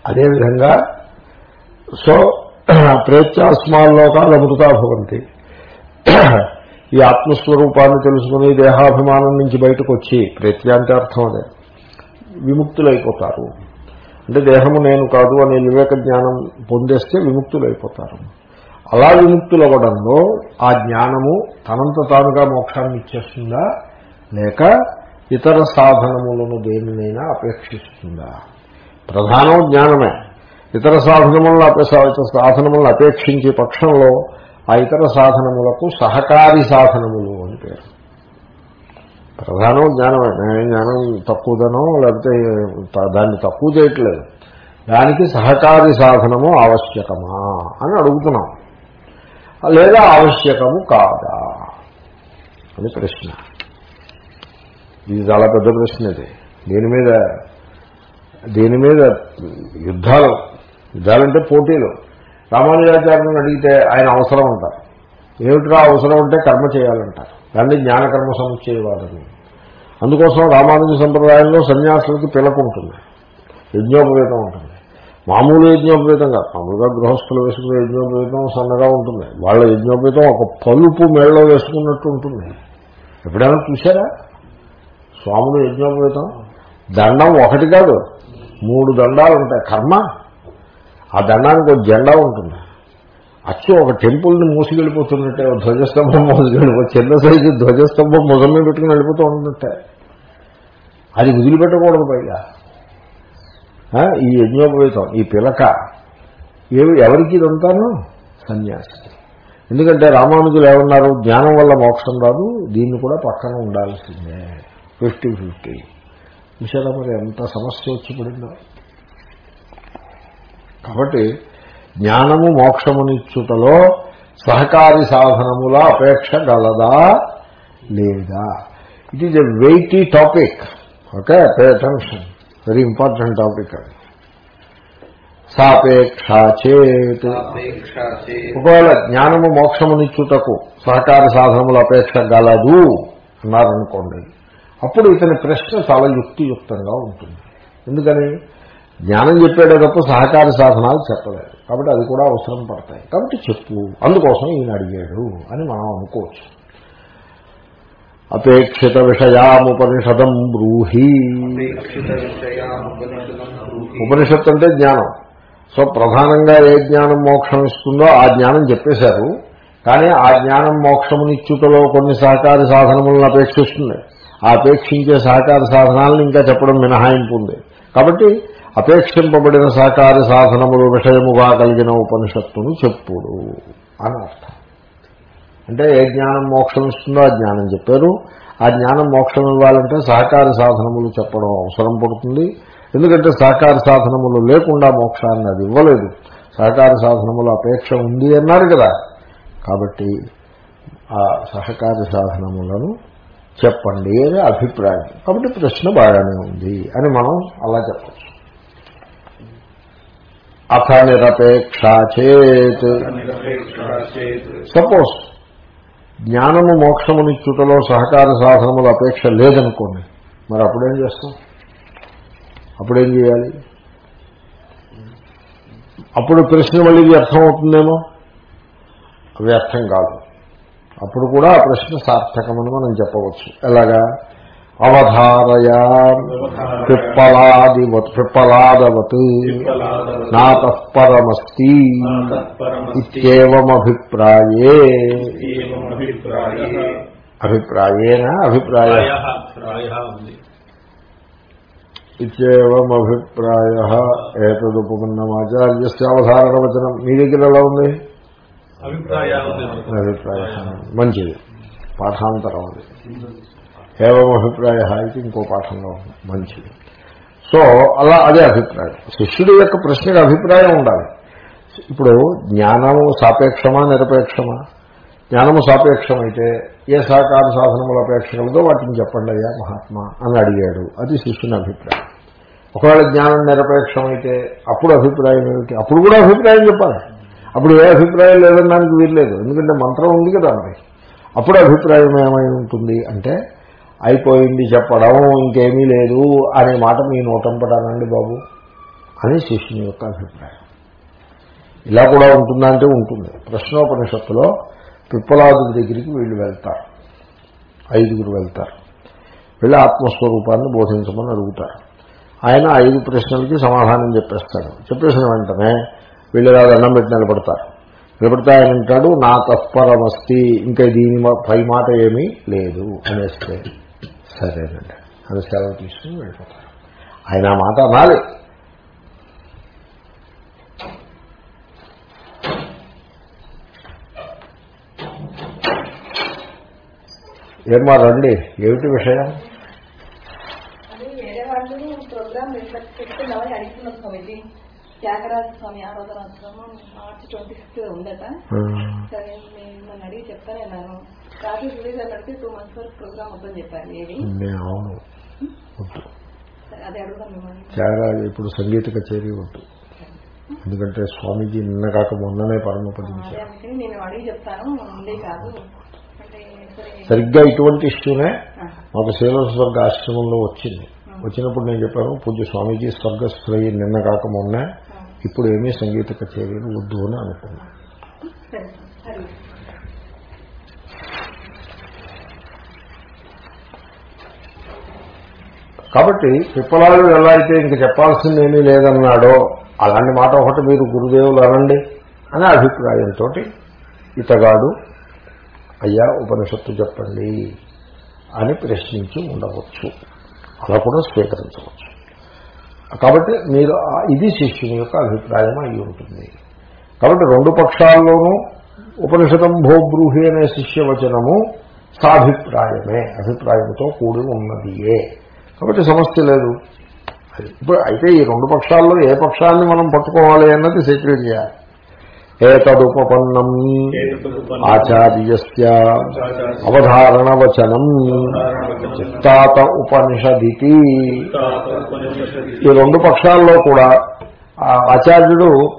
అదేవిధంగా సో ప్రేత్యాస్మాల్లోకాలు అమృతా భవంతి. ఈ ఆత్మస్వరూపాన్ని తెలుసుకుని దేహాభిమానం నుంచి బయటకు వచ్చి ప్రేత్య అంటే అర్థం అదే. విముక్తులైపోతారు. అంటే దేహము నేను కాదు అనే వివేక జ్ఞానం పొందేస్తే విముక్తులైపోతారు. అలా విముక్తులవ్వడంలో ఆ జ్ఞానము తనంత తానుగా మోక్షాన్ని ఇచ్చేస్తుందా? లేక ఇతర సాధనములను దేనినైనా అపేక్షిస్తుందా? ప్రధానం జ్ఞానమే. ఇతర సాధనములను అపే సాధనములను అపేక్షించే పక్షంలో ఆ ఇతర సాధనములకు సహకారి సాధనములు అని పేరు. ప్రధానం జ్ఞానమే. నేను జ్ఞానం తక్కువదనో లేకపోతే దాన్ని తక్కువ చేయట్లేదు. దానికి సహకారి సాధనము ఆవశ్యకమా అని అడుగుతున్నాం. లేదా ఆవశ్యకము కాదా? అని ప్రశ్న. ఇది చాలా పెద్ద ప్రశ్న ఇది. దీని మీద దీని మీద యుద్ధాలు యుద్ధాలంటే పోటీలు. రామానుజాచార్యులను అడిగితే ఆయన అవసరం అంటారు. ఏమిటిరా అవసరం ఉంటే కర్మ చేయాలంటారు. దాన్ని జ్ఞానకర్మ సముచ్చయవాదని. అందుకోసం రామానుజ సంప్రదాయంలో సన్యాసులకి పిలక ఉంటుంది. యజ్ఞోపవేతం ఉంటుంది. మామూలు యజ్ఞోపేతం కాదు. మామూలుగా గృహస్థులు వేసుకునే యజ్ఞోపేతం సన్నగా ఉంటుంది. వాళ్ళ యజ్ఞోపేతం ఒక పలుపు మేళ్ళలో వేసుకున్నట్టు ఉంటుంది. ఎప్పుడైనా చూసారా స్వాములు యజ్ఞోపేతం దండం ఒకటి కాదు. మూడు దండాలు ఉంటాయి. కర్మ. ఆ దండానికి ఒక జెండా ఉంటుంది. అచ్చు ఒక టెంపుల్ని మూసుకెళ్ళిపోతున్నట్టే ధ్వజస్తంభం మూసుకెళ్ళిపో చిన్న సైజు ధ్వజస్తంభం ముఖం మీద పెట్టుకుని వెళ్ళిపోతూ ఉంటున్నట్టే అది వదిలిపెట్టకూడదు పైగా. ఈ యజ్ఞోపవేతం ఈ పిలక. ఏవి ఎవరికి ఇదంతాను? సన్యాసి ఎందుకంటే రామానుజులు ఏమన్నారు? జ్ఞానం వల్ల మోక్షం రాదు దీన్ని కూడా పక్కన ఉండాల్సిందే. Fifty fifty. చూసారా మరి ఎంత సమస్య వచ్చి పడిందో? కాబట్టి జ్ఞానము మోక్షమునిచ్చుటలో సహకారి సాధనముల అపేక్ష గలదా లేదా? It is a weighty topic okay pay attention very important topic అది. సాపేక్షా చేత్. ఒకవేళ జ్ఞానము మోక్షమునిచ్చుటకు సహకార సాధనముల అపేక్ష గలదు అన్నారనుకోండి అప్పుడు ఇతని ప్రశ్న చాలా యుక్తియుక్తంగా ఉంటుంది. ఎందుకని? జ్ఞానం చెప్పాడే తప్ప సహకార సాధనాలు చెప్పలేదు. కాబట్టి అది కూడా అవసరం పడతాయి. కాబట్టి చెప్పు అందుకోసం ఈయన అడిగాడు అని మనం అనుకోవచ్చు. అపేక్షిత విషయాముపనిషదం బ్రూహి. ఉపనిషత్ ఉపనిషత్తు అంటే జ్ఞానం. సో ప్రధానంగా ఏ జ్ఞానం మోక్షం ఇస్తుందో ఆ జ్ఞానం చెప్పేశారు. కానీ ఆ జ్ఞానం మోక్షమునిచ్చుటలో కొన్ని సహకార సాధనములను అపేక్షిస్తుంది. ఆ అపేక్షించే సహకార సాధనాలను ఇంకా చెప్పడం మినహాయింపు ఉంది కాబట్టి అపేక్షింపబడిన సహకార సాధనములు విషయముగా కలిగిన ఉపనిషత్తును చెప్పుడు అని అర్థం. అంటే ఏ జ్ఞానం మోక్షం ఇస్తుందో ఆ జ్ఞానం చెప్పారు. ఆ జ్ఞానం మోక్షం ఇవ్వాలంటే సహకార సాధనములు చెప్పడం అవసరం పడుతుంది. ఎందుకంటే సహకార సాధనములు లేకుండా మోక్షాన్ని అది ఇవ్వలేదు. సహకార సాధనముల అపేక్ష ఉంది అన్నారు కదా. కాబట్టి ఆ సహకార సాధనములను చెప్పండి అని అభిప్రాయం. కాబట్టి ప్రశ్న బాగానే ఉంది అని మనం అలా చెప్పచ్చు. అథ నిరపేక్షా చేత్. సపోజ్ జ్ఞానము మోక్షమునిచ్చుటలో సహకార సాధనముల అపేక్ష లేదనుకోండి మరి అప్పుడేం చేస్తాం? అప్పుడేం చేయాలి? అప్పుడు ప్రశ్న మళ్ళీ అర్థమవుతుందేమో? అవి అర్థం కాదు. అప్పుడు కూడా ఆ ప్రశ్న సార్థకమని మనం చెప్పవచ్చు. ఎలాగా? అవధారయా పిప్పలాదివత్ పిప్పలాదవత్ నాత పరమస్తి ఇత్యేవమభిప్రాయే. ఏమభిప్రాయే అభిప్రాయేనా? అభిప్రాయ. ప్రాయ ఉంది. ఇత్యేవమభిప్రాయ. ఏతదుపమన్నమాచార్యస్య అవధారణ వచనం మీ దగ్గర ఎలా ఉంది. అభిప్రాయ. మంచిది. పాఠాంతరం అది. ఏవం అభిప్రాయ ఇది ఇంకో పాఠంలో మంచిది. సో అలా అదే అభిప్రాయం. శిష్యుడి యొక్క ప్రశ్నకు అభిప్రాయం ఉండాలి. ఇప్పుడు జ్ఞానము సాపేక్షమా నిరపేక్షమా? జ్ఞానము సాపేక్షమైతే ఏ సహకార సాధనముల అపేక్షలతో వాటిని చెప్పండి అయ్యా మహాత్మా అని అడిగాడు. అది శిష్యుని అభిప్రాయం. ఒకవేళ జ్ఞానం నిరపేక్షమైతే అప్పుడు అభిప్రాయం ఏమిటి? అప్పుడు కూడా అభిప్రాయం చెప్పాలి. అప్పుడు ఏ అభిప్రాయం లేదనడానికి వీల్లేదు. ఎందుకంటే మంత్రం ఉంది కదా మరి. అప్పుడు అభిప్రాయం ఏమై ఉంటుంది అంటే అయిపోయింది చెప్పడం ఇంకేమీ లేదు అనే మాట మీ నోటంపడానండి బాబు అని శిష్యుని యొక్క అభిప్రాయం. ఇలా కూడా ఉంటుందా అంటే ఉంటుంది. ప్రశ్నోపనిషత్తులో పిప్పలాదుడి దగ్గరికి వీళ్ళు వెళ్తారు. ఐదుగురు వెళ్తారు. వెళ్ళి ఆత్మస్వరూపాన్ని బోధించమని అడుగుతారు. ఆయన ఐదు ప్రశ్నలకి సమాధానం చెప్పేస్తాడు. చెప్పేసిన వెంటనే వీళ్ళు ఇలా దండం పెట్టి నిలబడతారు. నిలబడితే ఆయన అంటాడు నా తత్పరమస్తి ఇంకా దీని మా- పై మాట ఏమీ లేదు అనేస్తే సరేనండి. అని సెలవు తీసుకుని వెళ్ళిపోతారు. ఆయన ఆ మాట అనాలి. ఏమా రండి? ఏమిటి విషయం? వేరే వాళ్ళు ప్రోగ్రామ్ పెట్టుకున్నామని అడుగుతున్నారు స్వామిజీ. త్యాగరాజ స్వామి ఆరాధనాశ్రమం మార్చి ట్వంటీ సిక్స్త్ ఉందట. సరే మిమ్మల్ని అడిగి చెప్తానే నేను రాజు రిలీజ్ టూ మంత్స్ వరకు ప్రోగ్రామ్ వద్దని చెప్పారు ఏది నేను అవును. అదే మిమ్మల్ని. త్యాగరాజు ఇప్పుడు సంగీత కచేరీ వద్దు. ఎందుకంటే స్వామీజీ నిన్న కాక మొన్ననే పరమపదించారు నేను అడిగి చెప్తాను కాదు. సరిగ్గా ఇటువంటి ఇష్యూనే మాకు శైలస్వర్గ ఆశ్రమంలో వచ్చింది. వచ్చినప్పుడు నేను చెప్పాను పూజ్య స్వామీజీ స్వర్గస్థులయ్యి నిన్న కాక మొన్న ఇప్పుడు ఏమీ సంగీత కచేరీలు వద్దు అని అనుకున్నా. కాబట్టి పిప్పలాలు ఎలా అయితే ఇంక చెప్పాల్సింది ఏమీ లేదన్నాడో అలాంటి మాట ఒకటి మీరు గురుదేవులు అనండి అనే అభిప్రాయంతో ఇతగాడు అయ్యా ఉపనిషత్తు చెప్పండి అని ప్రశ్నించి ఉండవచ్చు. అలా కూడా స్వీకరించవచ్చు. కాబట్టి మీరు ఇది శిష్యుని యొక్క అభిప్రాయం అయి ఉంటుంది. కాబట్టి రెండు పక్షాల్లోనూ ఉపనిషదం భోబ్రూహి అనే శిష్యవచనము సాభిప్రాయమే అభిప్రాయంతో కూడి ఉన్నదియే. కాబట్టి సమస్య లేదు. ఇప్పుడు అయితే ఈ రెండు పక్షాల్లో ఏ పక్షాన్ని మనం పట్టుకోవాలి అన్నది సెక్రెట్ చేయాలి. ఏతదుపపన్నం ఆచార్యస్య అవధారణవచనం చిత్తాత ఉపనిషదితి ఈ రెండు పక్షాల్లో కూడా ఆచార్యుడు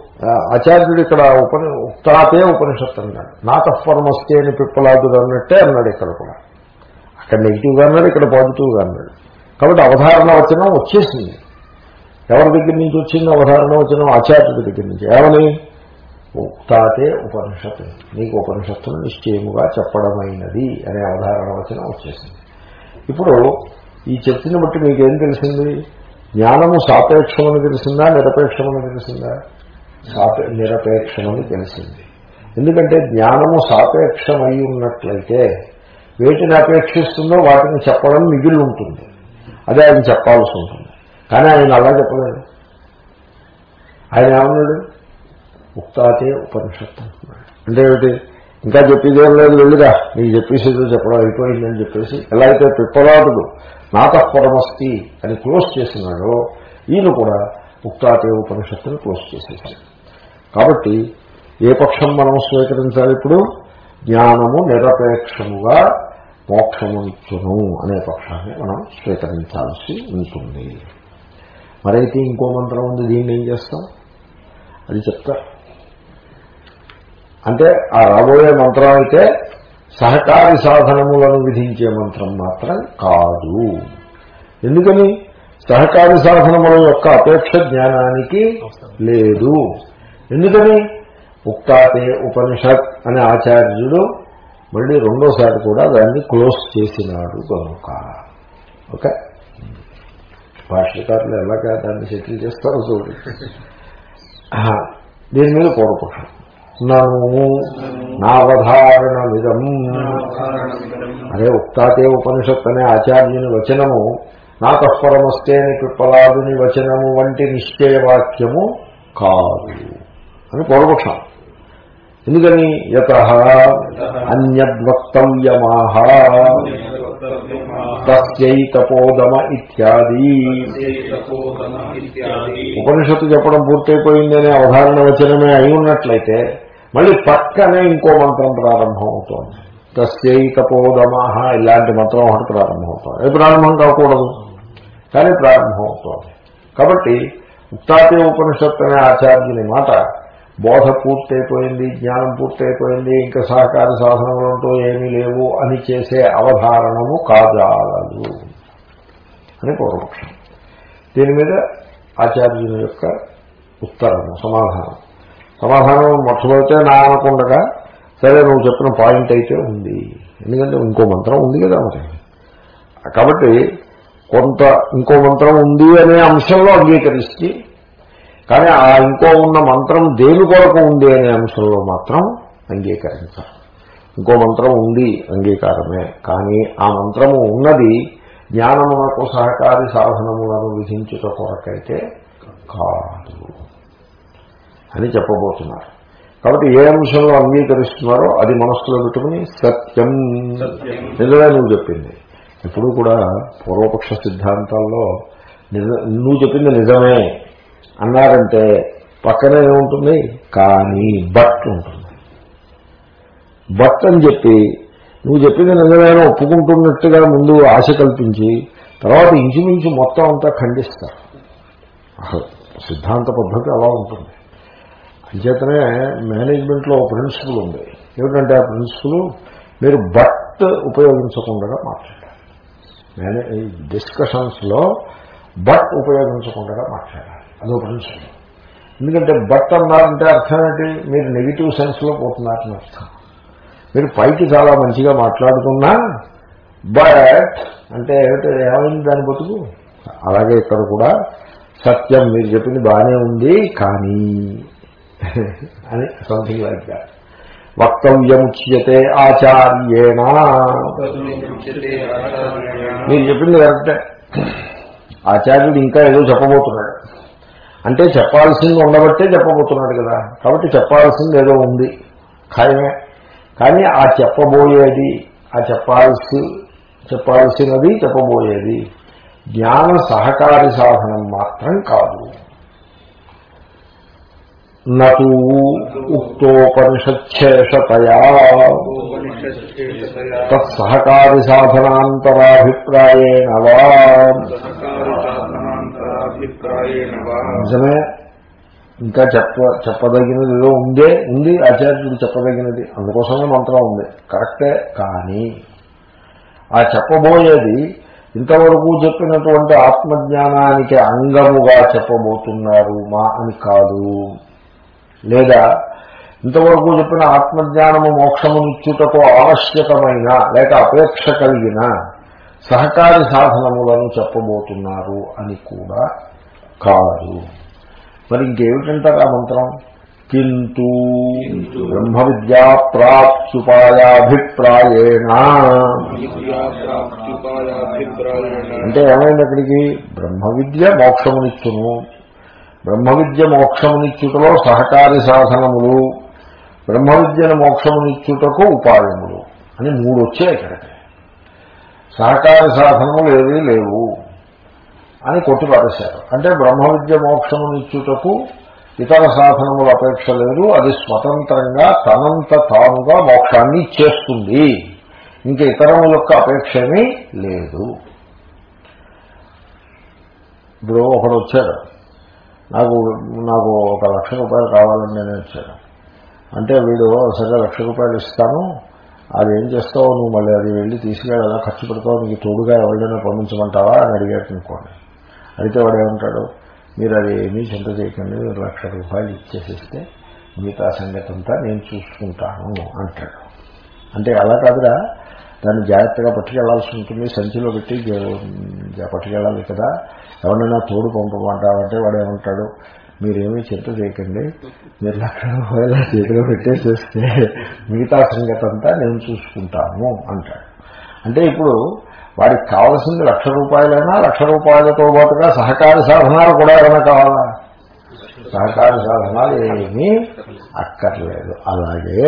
ఆచార్యుడు ఇక్కడ ఉపని ఉక్తాతే ఉపనిషత్తు అన్నాడు. నా తత్పరమస్తే అని పిప్పలాదుడు అన్నట్టే అన్నాడు ఇక్కడ కూడా. అక్కడ నెగిటివ్గా అన్నాడు ఇక్కడ పాజిటివ్గా అన్నాడు. కాబట్టి అవధారణ వచనం వచ్చేసింది. ఎవరి దగ్గర నుంచి వచ్చింది అవధారణ వచనం ఆచార్యుడి దగ్గర నుంచి. ఏమని? ఉక్తాతే ఉపనిషత్తు నీకు ఉపనిషత్తును నిశ్చయముగా చెప్పడమైనది అనే అవధారణ వచనం వచ్చేసింది. ఇప్పుడు ఈ చర్చను బట్టి మీకేం తెలిసింది? జ్ఞానము సాపేక్షమని తెలిసిందా? నిరపేక్షమని తెలిసిందా? సాపే నిరపేక్షమని తెలిసింది. ఎందుకంటే జ్ఞానము సాపేక్షమై ఉన్నట్లయితే వేటిని అపేక్షిస్తుందో వాటిని చెప్పడం మిగిలి ఉంటుంది అదే ఆయన చెప్పాల్సి ఉంటుంది. కానీ ఆయన అలా చెప్పలేదు. ఆయన ఏమన్నాడు? ఉక్తాతే ఉపనిషత్తు. అంటున్నాడు అంటే ఏమిటి? ఇంకా చెప్పేదేం లేదు వెళ్ళిరా నీకు చెప్పేసేదో చెప్పడం అయిపోయిందని చెప్పేసి ఎలా అయితే పిప్పలాదుడు నాతఃపరమస్తి అని క్లోజ్ చేసినాడో ఈయన కూడా ఉక్తాతే ఉపనిషత్తుని క్లోజ్ చేసేసాడు. కాబట్టి ఏ పక్షం మనం స్వీకరించాలి ఇప్పుడు? జ్ఞానము నిరపేక్షముగా మోక్షమునిచ్చును అనే పక్షాన్ని మనం స్వీకరించాల్సి ఉంటుంది. మరైతే ఇంకో మంత్రం ఉంది దీన్ని ఏం చేస్తాం? అది చెప్తారు. అంటే ఆ రాబోయే మంత్రం అయితే సహకారి సాధనములను విధించే మంత్రం మాత్రం కాదు. ఎందుకని? సహకారి సాధనముల యొక్క అపేక్ష జ్ఞానానికి లేదు. ఎందుకని? ఉక్తాతే ఉపనిషత్ అనే ఆచార్యుడు మళ్ళీ రెండోసారి కూడా దాన్ని క్లోజ్ చేసినాడు కనుక. ఓకే? భాష్యకారులు ఎలాగా దాన్ని సెటిల్ చేస్తారో చూడండి. దీని మీద పూర్వపక్షం నను నావధారణమిదం. అదే ఉక్తాతే ఉపనిషత్ అనే ఆచార్యుని వచనము నా తత్పరమస్తేని పిప్పలాదుని వచనము వంటి నిశ్చయ వాక్యము కాదు అని పూర్వపక్షం. ఎందుకని? యత అన్యద్వక్తవ్యమాహ తస్యైతపోదమ ఇత్యాది. ఉపనిషత్తు చెప్పడం పూర్తయిపోయింది అనే అవధారణ వచనమే అయి ఉన్నట్లయితే మళ్ళీ పక్కనే ఇంకో మంత్రం ప్రారంభం అవుతోంది తస్యైతపోదమహ ఇలాంటి మంత్రం ఒకటి ప్రారంభం అవుతుంది అది ప్రారంభం కాకూడదు. కానీ ప్రారంభం అవుతోంది కాబట్టి ఉత్తాపే ఉపనిషత్తు అనే ఆచార్యుని మాట బోధ పూర్తయిపోయింది జ్ఞానం పూర్తయిపోయింది ఇంకా సహకార సాధనములంటూ ఏమీ లేవు అని చేసే అవధారణము కాజాలదు అని పూర్వపక్షం. దీని మీద ఆచార్యుని యొక్క ఉత్తరము సమాధానం. సమాధానం మొట్టమొదటే నా అనకుండగా సరే నువ్వు చెప్పిన పాయింట్ అయితే ఉంది. ఎందుకంటే ఇంకో మంత్రం ఉంది కదా మరి. కాబట్టి కొంత ఇంకో మంత్రం ఉంది అనే అంశంలో అంగీకరిస్తే కానీ ఆ ఇంకో ఉన్న మంత్రం దేని కొరకు ఉంది అనే అంశంలో మాత్రం అంగీకరించాలి. ఇంకో మంత్రం ఉంది అంగీకారమే కానీ ఆ మంత్రము ఉన్నది జ్ఞానమునకు సహకారి సాధనములను విధించుట కొరకైతే కాదు. అని చెప్పబోతున్నారు. కాబట్టి ఏ అంశంలో అంగీకరిస్తున్నారో అది మనస్సులో పెట్టుకుని సత్యం. నిజమే నువ్వు చెప్పింది. ఎప్పుడు కూడా పూర్వపక్ష సిద్ధాంతాల్లో నిజ నువ్వు చెప్పింది నిజమే అన్నారంటే పక్కనే ఏముంటుంది కానీ బట్ ఉంటుంది. బట్ అని చెప్పి నువ్వు చెప్పింది నిజమైన ఒప్పుకుంటున్నట్టుగా ముందు ఆశ కల్పించి తర్వాత ఇంచుమించు మొత్తం అంతా ఖండిస్తారు. సిద్ధాంత పద్ధతి అలా ఉంటుంది. అంచేతనే మేనేజ్మెంట్లో ఒక ప్రిన్సిపల్ ఉంది. ఏమిటంటే ఆ ప్రిన్సిపల్ మీరు బట్ ఉపయోగించకుండా మాట్లాడాలి మేనే డిస్కషన్స్లో బట్ ఉపయోగించకుండా మాట్లాడాలి అదో ప్రిన్సిపల్. ఎందుకంటే బట్ అన్నారంటే అర్థం ఏంటి? మీరు నెగిటివ్ సెన్స్లో పోతున్నారని అర్థం. మీరు పైకి చాలా మంచిగా మాట్లాడుతున్నా బట్ అంటే ఏమిటి? ఏమైంది దాని బతుకు? అలాగే ఇక్కడ కూడా సత్యం మీరు చెప్పింది బాగానే ఉంది కానీ అని సంథింగ్ లైక్ దాట్ వక్తవ్యముచ్యతే ఆచార్యేణ. మీరు చెప్పింది కరెక్టే. ఆచార్యుడు ఇంకా ఏదో చెప్పబోతున్నాడు. అంటే చెప్పాల్సింది ఉండబట్టే చెప్పబోతున్నాడు కదా. కాబట్టి చెప్పాల్సింది ఏదో ఉంది. ఖాయమే. కానీ ఆ చెప్పబోయేది ఆ చెప్పాల్సి చెప్పాల్సినది చెప్పబోయేది. జ్ఞాన సహకారి సాధనం మాత్రం కాదు. నూ ఉక్తోపనిషచ్చేషతయా తత్సహకారి సాధనాంతరాభిప్రాయేణ వా నిజమే ఇంకా చెప్ప చెప్పదగినది ఏదో ఉందే ఉంది ఆచార్యుడు చెప్పదగినది అందుకోసమే మంత్రం ఉంది. కరెక్టే కానీ ఆ చెప్పబోయేది ఇంతవరకు చెప్పినటువంటి ఆత్మజ్ఞానానికి అంగముగా చెప్పబోతున్నారు మా అని కాదు. లేదా ఇంతవరకు చెప్పిన ఆత్మజ్ఞానము మోక్షమునిచ్చుటకు ఆవశ్యకమైన లేక అపేక్ష కలిగిన సహకారి సాధనములను చెప్పబోతున్నారు అని కూడా కాదు. మరి ఇంకేమిటంటారు ఆ మంత్రం? కింటూ బ్రహ్మ విద్యా ప్రాప్త్యుపాయాభిప్రాయేణ అంటే ఏమైంది అక్కడికి? బ్రహ్మ విద్య మోక్షమునిచ్చును బ్రహ్మ విద్య మోక్షమునిచ్చుటలో సహకారి సాధనములు బ్రహ్మ విద్యను మోక్షమునిచ్చుటకు ఉపాయములు అని మూడు వచ్చాయి ఇక్కడికి. సహకారి సాధనములు ఏవీ లేవు అని కొట్టిపారేశారు. అంటే బ్రహ్మ విద్య మోక్షమునిచ్చుటకు ఇతర సాధనముల అపేక్ష లేదు అది స్వతంత్రంగా తనంత తానుగా మోక్షాన్ని ఇచ్చేస్తుంది ఇంకా ఇతరముల యొక్క అపేక్షమే లేదు. ఇప్పుడు ఒకడు వచ్చాడు. నాకు నాకు ఒక లక్ష రూపాయలు కావాలని నేను ఇచ్చాను. అంటే వీడు సరే లక్ష రూపాయలు ఇస్తాను అది ఏం చేస్తావు నువ్వు మళ్ళీ అది వెళ్ళి తీసుకెళ్ళి ఎలా ఖర్చు పెడతావు నీకు తోడుగా ఎవరినైనా పంపించమంటావా అని అడిగాడు అనుకోండి. అడిగితే వాడు ఏమంటాడు మీరు అది ఏమీ చింత చేయకండి మీరు లక్ష రూపాయలు ఇచ్చేసిస్తే మిగతా సంగతి అంతా నేను చూసుకుంటాను అంటాడు. అంటే అలా కాదురా దాన్ని జాగ్రత్తగా పట్టుకెళ్ళాల్సి ఉంటుంది సంచిలో పెట్టి పట్టుకెళ్ళాలి కదా ఎవరైనా తోడు పంపమంటారంటే వాడు ఏమంటాడు మీరేమీ చింత చేయకండి మీరు లక్ష రూపాయల చేతిలో పెట్టేసేస్తే మిగతా సంగతంతా నేను చూసుకుంటాను అంటాడు. అంటే ఇప్పుడు వాడికి కావాల్సింది లక్ష రూపాయలైనా లక్ష రూపాయలతో పాటుగా సహకార సాధనాలు కూడా ఏమైనా కావాలా? సహకార సాధనాలు ఏమీ అక్కర్లేదు. అలాగే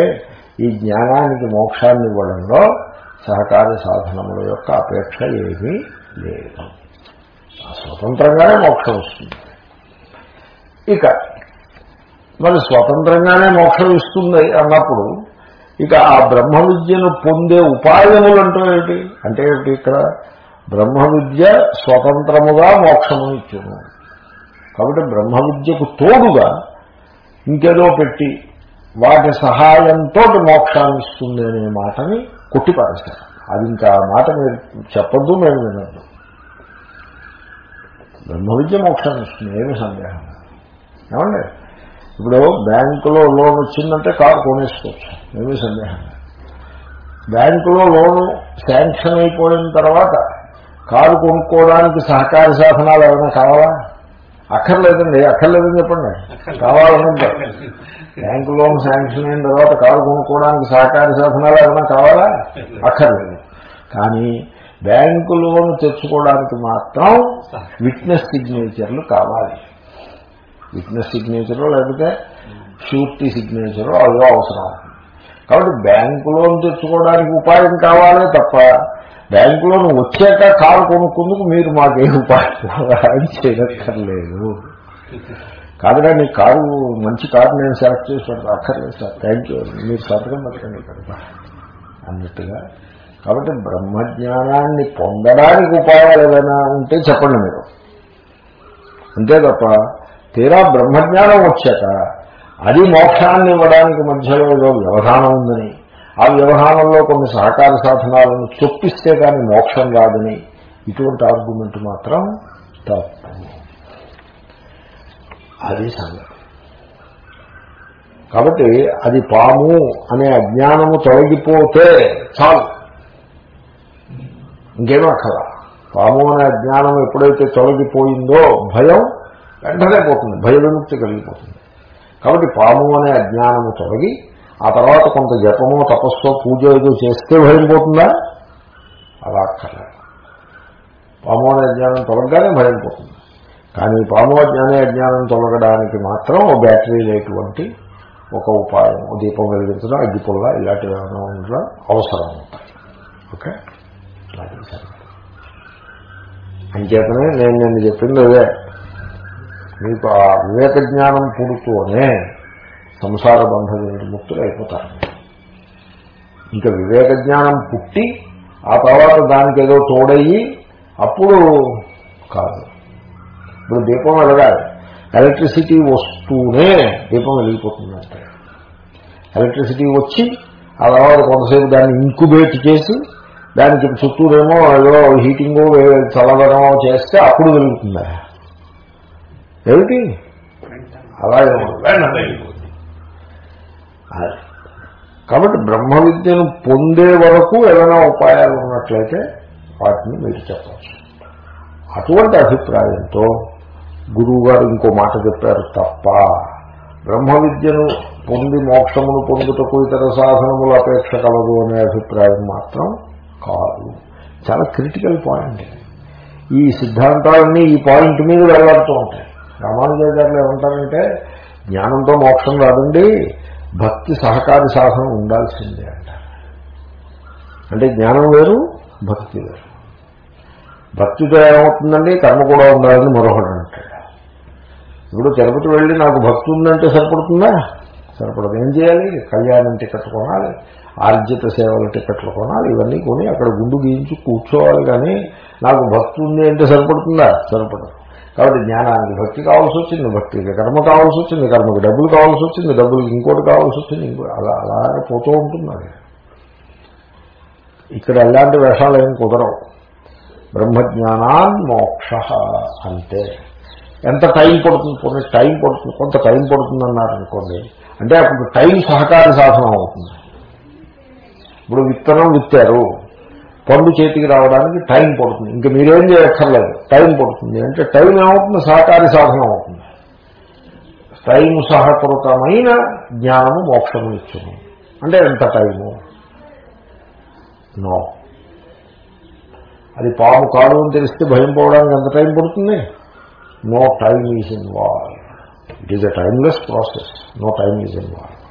ఈ జ్ఞానానికి మోక్షాన్ని ఇవ్వడంలో సహకార సాధనముల యొక్క అపేక్ష ఏమీ లేదు. స్వతంత్రంగానే మోక్షం వస్తుంది. ఇక మరి స్వతంత్రంగానే మోక్షం ఇస్తుంది అన్నప్పుడు ఇక ఆ బ్రహ్మ విద్యను పొందే ఉపాయములు అంటూ ఏమిటి అంటే ఏమిటి ఇక్కడ? బ్రహ్మ విద్య స్వతంత్రముగా మోక్షము ఇచ్చును. కాబట్టి బ్రహ్మ విద్యకు తోడుగా ఇంకేదో పెట్టి వాటి సహాయంతో మోక్షాన్ని ఇస్తుంది అనే మాటని కొట్టిపారేశారు. అది ఇంకా మాట మీరు చెప్పద్దు మేము వినద్దు. బ్రహ్మ విద్య మోక్షాన్ని ఇస్తుంది ఏమి సందేహం. ఏమండి? ఇప్పుడు బ్యాంకులో లోన్ వచ్చిందంటే కారు కొనేసుకోవచ్చు. ఏమీ సందేహం బ్యాంకులో లోను శాంక్షన్ అయిపోయిన తర్వాత కారు కొనుక్కోవడానికి సహకార సాధనాలు ఏమైనా కావాలా? అక్కర్లేదండి. అక్కర్లేదని చెప్పండి. కావాలనుంటే. బ్యాంకు లోన్ శాంక్షన్ అయిన తర్వాత కారు కొనుక్కోవడానికి సహకార సాధనాలు ఏమైనా కావాలా? అక్కర్లేదు. కానీ బ్యాంకు లోన్ తెచ్చుకోవడానికి మాత్రం విట్నెస్ సిగ్నేచర్లు కావాలి. విట్నెస్ సిగ్నేచరు లేకపోతే షూరిటీ సిగ్నేచరు అదో అవసరం. కాబట్టి బ్యాంకు లోన్ తెచ్చుకోవడానికి ఉపాయం కావాలే తప్ప బ్యాంకు లోన్ వచ్చాక కారు కొనుక్కుందుకు మీరు మాకే ఉపాయం చేయక్కర్లేదు. కాదుగా నీ కారు మంచి కారు నేను సెలెక్ట్ చేసి పెడతా అక్కర్లేదు సార్. Thank you. మీరు సంతకం పెట్టండి అన్నట్టుగా కాబట్టి బ్రహ్మజ్ఞానాన్ని పొందడానికి ఉపాయాలు ఏదైనా ఉంటే చెప్పండి మీరు. అంతే తప్ప తీరా బ్రహ్మజ్ఞానం వచ్చాక అది మోక్షాన్ని ఇవ్వడానికి మధ్యలో ఏదో వ్యవధానం ఉందని ఆ వ్యవహారంలో కొన్ని సహకార సాధనాలను చొప్పిస్తే కానీ మోక్షం రాదని ఇటువంటి ఆర్గ్యుమెంట్ మాత్రం తప్పు. అది సంగతి. కాబట్టి అది పాము అనే అజ్ఞానము తొలగిపోతే చాలు. ఇంకేమో అక్కల. పాము అనే అజ్ఞానం ఎప్పుడైతే తొలగిపోయిందో భయం వెంటనే పోతుంది. భయ విముక్తి కలిగిపోతుంది. కాబట్టి పాము అనే అజ్ఞానము తొలగి ఆ తర్వాత కొంత జపము తపస్సు పూజ ఏదో చేస్తే భయం పోతుందా అలా అక్కర్లేదు. పాము అనే అజ్ఞానం తొలగగానే భయం పోతుంది కానీ పాము అజ్ఞానే అజ్ఞానం తొలగడానికి మాత్రం ఓ బ్యాటరీ లేటువంటి ఒక ఉపాయం దీపం వెలిగించడం అగ్గిపుల్ల ఇలాంటివి ఏమైనా ఉండడం అవసరం ఉంటాయి. ఓకే? అలాగే అంచేతనే నేను నిన్ను చెప్పింది అదే మీకు ఆ వివేక జ్ఞానం పుడుతూనే సంసార బంధం ముక్తులు అయిపోతారు ఇంకా వివేక జ్ఞానం పుట్టి ఆ తర్వాత దానికి ఏదో తోడయ్యి అప్పుడు కాదు. ఇప్పుడు దీపం వెలగాలి. ఎలక్ట్రిసిటీ వస్తూనే దీపం వెలిగిపోతుందంటే. ఎలక్ట్రిసిటీ వచ్చి ఆ తర్వాత కొంతసేపు దాన్ని ఇంకుబేట్ చేసి దానికి చుట్టూరేమో ఏదో హీటింగ్ చల్లదనమో చేస్తే అప్పుడు వెలుగుతుందా. ఏమిటి? అలాగే. కాబట్టి బ్రహ్మ విద్యను పొందే వరకు ఏదైనా ఉపాయాలు ఉన్నట్లయితే వాటిని మీరు చెప్పచ్చు అటువంటి అభిప్రాయంతో గురువు గారు ఇంకో మాట చెప్పారు తప్ప బ్రహ్మ విద్యను పొంది మోక్షమును పొందుటకు ఇతర సాధనముల అపేక్ష కలదు అనే అభిప్రాయం మాత్రం కాదు. చాలా క్రిటికల్ పాయింట్. ఈ సిద్ధాంతాలన్నీ ఈ పాయింట్ మీద వెళ్ళాడుతూ ఉంటాయి. రామానుజాచార్యులు ఏమంటారంటే జ్ఞానంతో మోక్షం రాదండి భక్తి సహకారి సాధన ఉండాల్సిందే అంటారు అంటే జ్ఞానం వేరు భక్తి వేరు. భక్తితో ఏమవుతుందండి? కర్మ కూడా ఉండాలని మరొకడు అంటాడు. ఇప్పుడు తిరుపతి వెళ్ళి నాకు భక్తి ఉందంటే సరిపడుతుందా? సరిపడదు. ఏం చేయాలి? కళ్యాణం టికెట్ కొనాలి. ఆర్జిత సేవల టికెట్లు కొనాలి ఇవన్నీ కొని అక్కడ గుండు గీయించి కూర్చోవాలి కానీ నాకు భక్తి ఉంది అంటే సరిపడుతుందా? సరిపడదు. కాబట్టి జ్ఞానానికి భక్తి కావాల్సి వచ్చింది భక్తికి కర్మ కావాల్సి వచ్చింది కర్మకి డబ్బులు కావాల్సి వచ్చింది డబ్బులకి ఇంకోటి కావాల్సి వచ్చింది ఇంకో అలా అలాగే పోతూ ఉంటుంది అది. ఇక్కడ ఎలాంటి వేషాలు ఏం కుదరవు. బ్రహ్మజ్ఞానాన్ మోక్ష అంతే. ఎంత టైం పడుతుంది కొన్ని టైం పడుతుంది కొంత టైం పడుతుంది అన్నారు అనుకోండి అంటే అప్పుడు టైం సహకార సాధనం అవుతుంది. ఇప్పుడు విత్తనం విత్తారు. పండు చేతికి రావడానికి టైం పడుతుంది. ఇంకా మీరేం చేయక్కర్లేదు. టైం పడుతుంది. అంటే టైం ఏమవుతుంది? సహకారి సాధనం అవుతుంది. టైం సహకృతమైన జ్ఞానము మోక్షము ఇచ్చును. అంటే ఎంత టైము? నో. అది పాము కాదు అని తెలిస్తే భయం పోవడానికి ఎంత టైం పడుతుంది? No time is involve. It is a timeless process. No time is involve.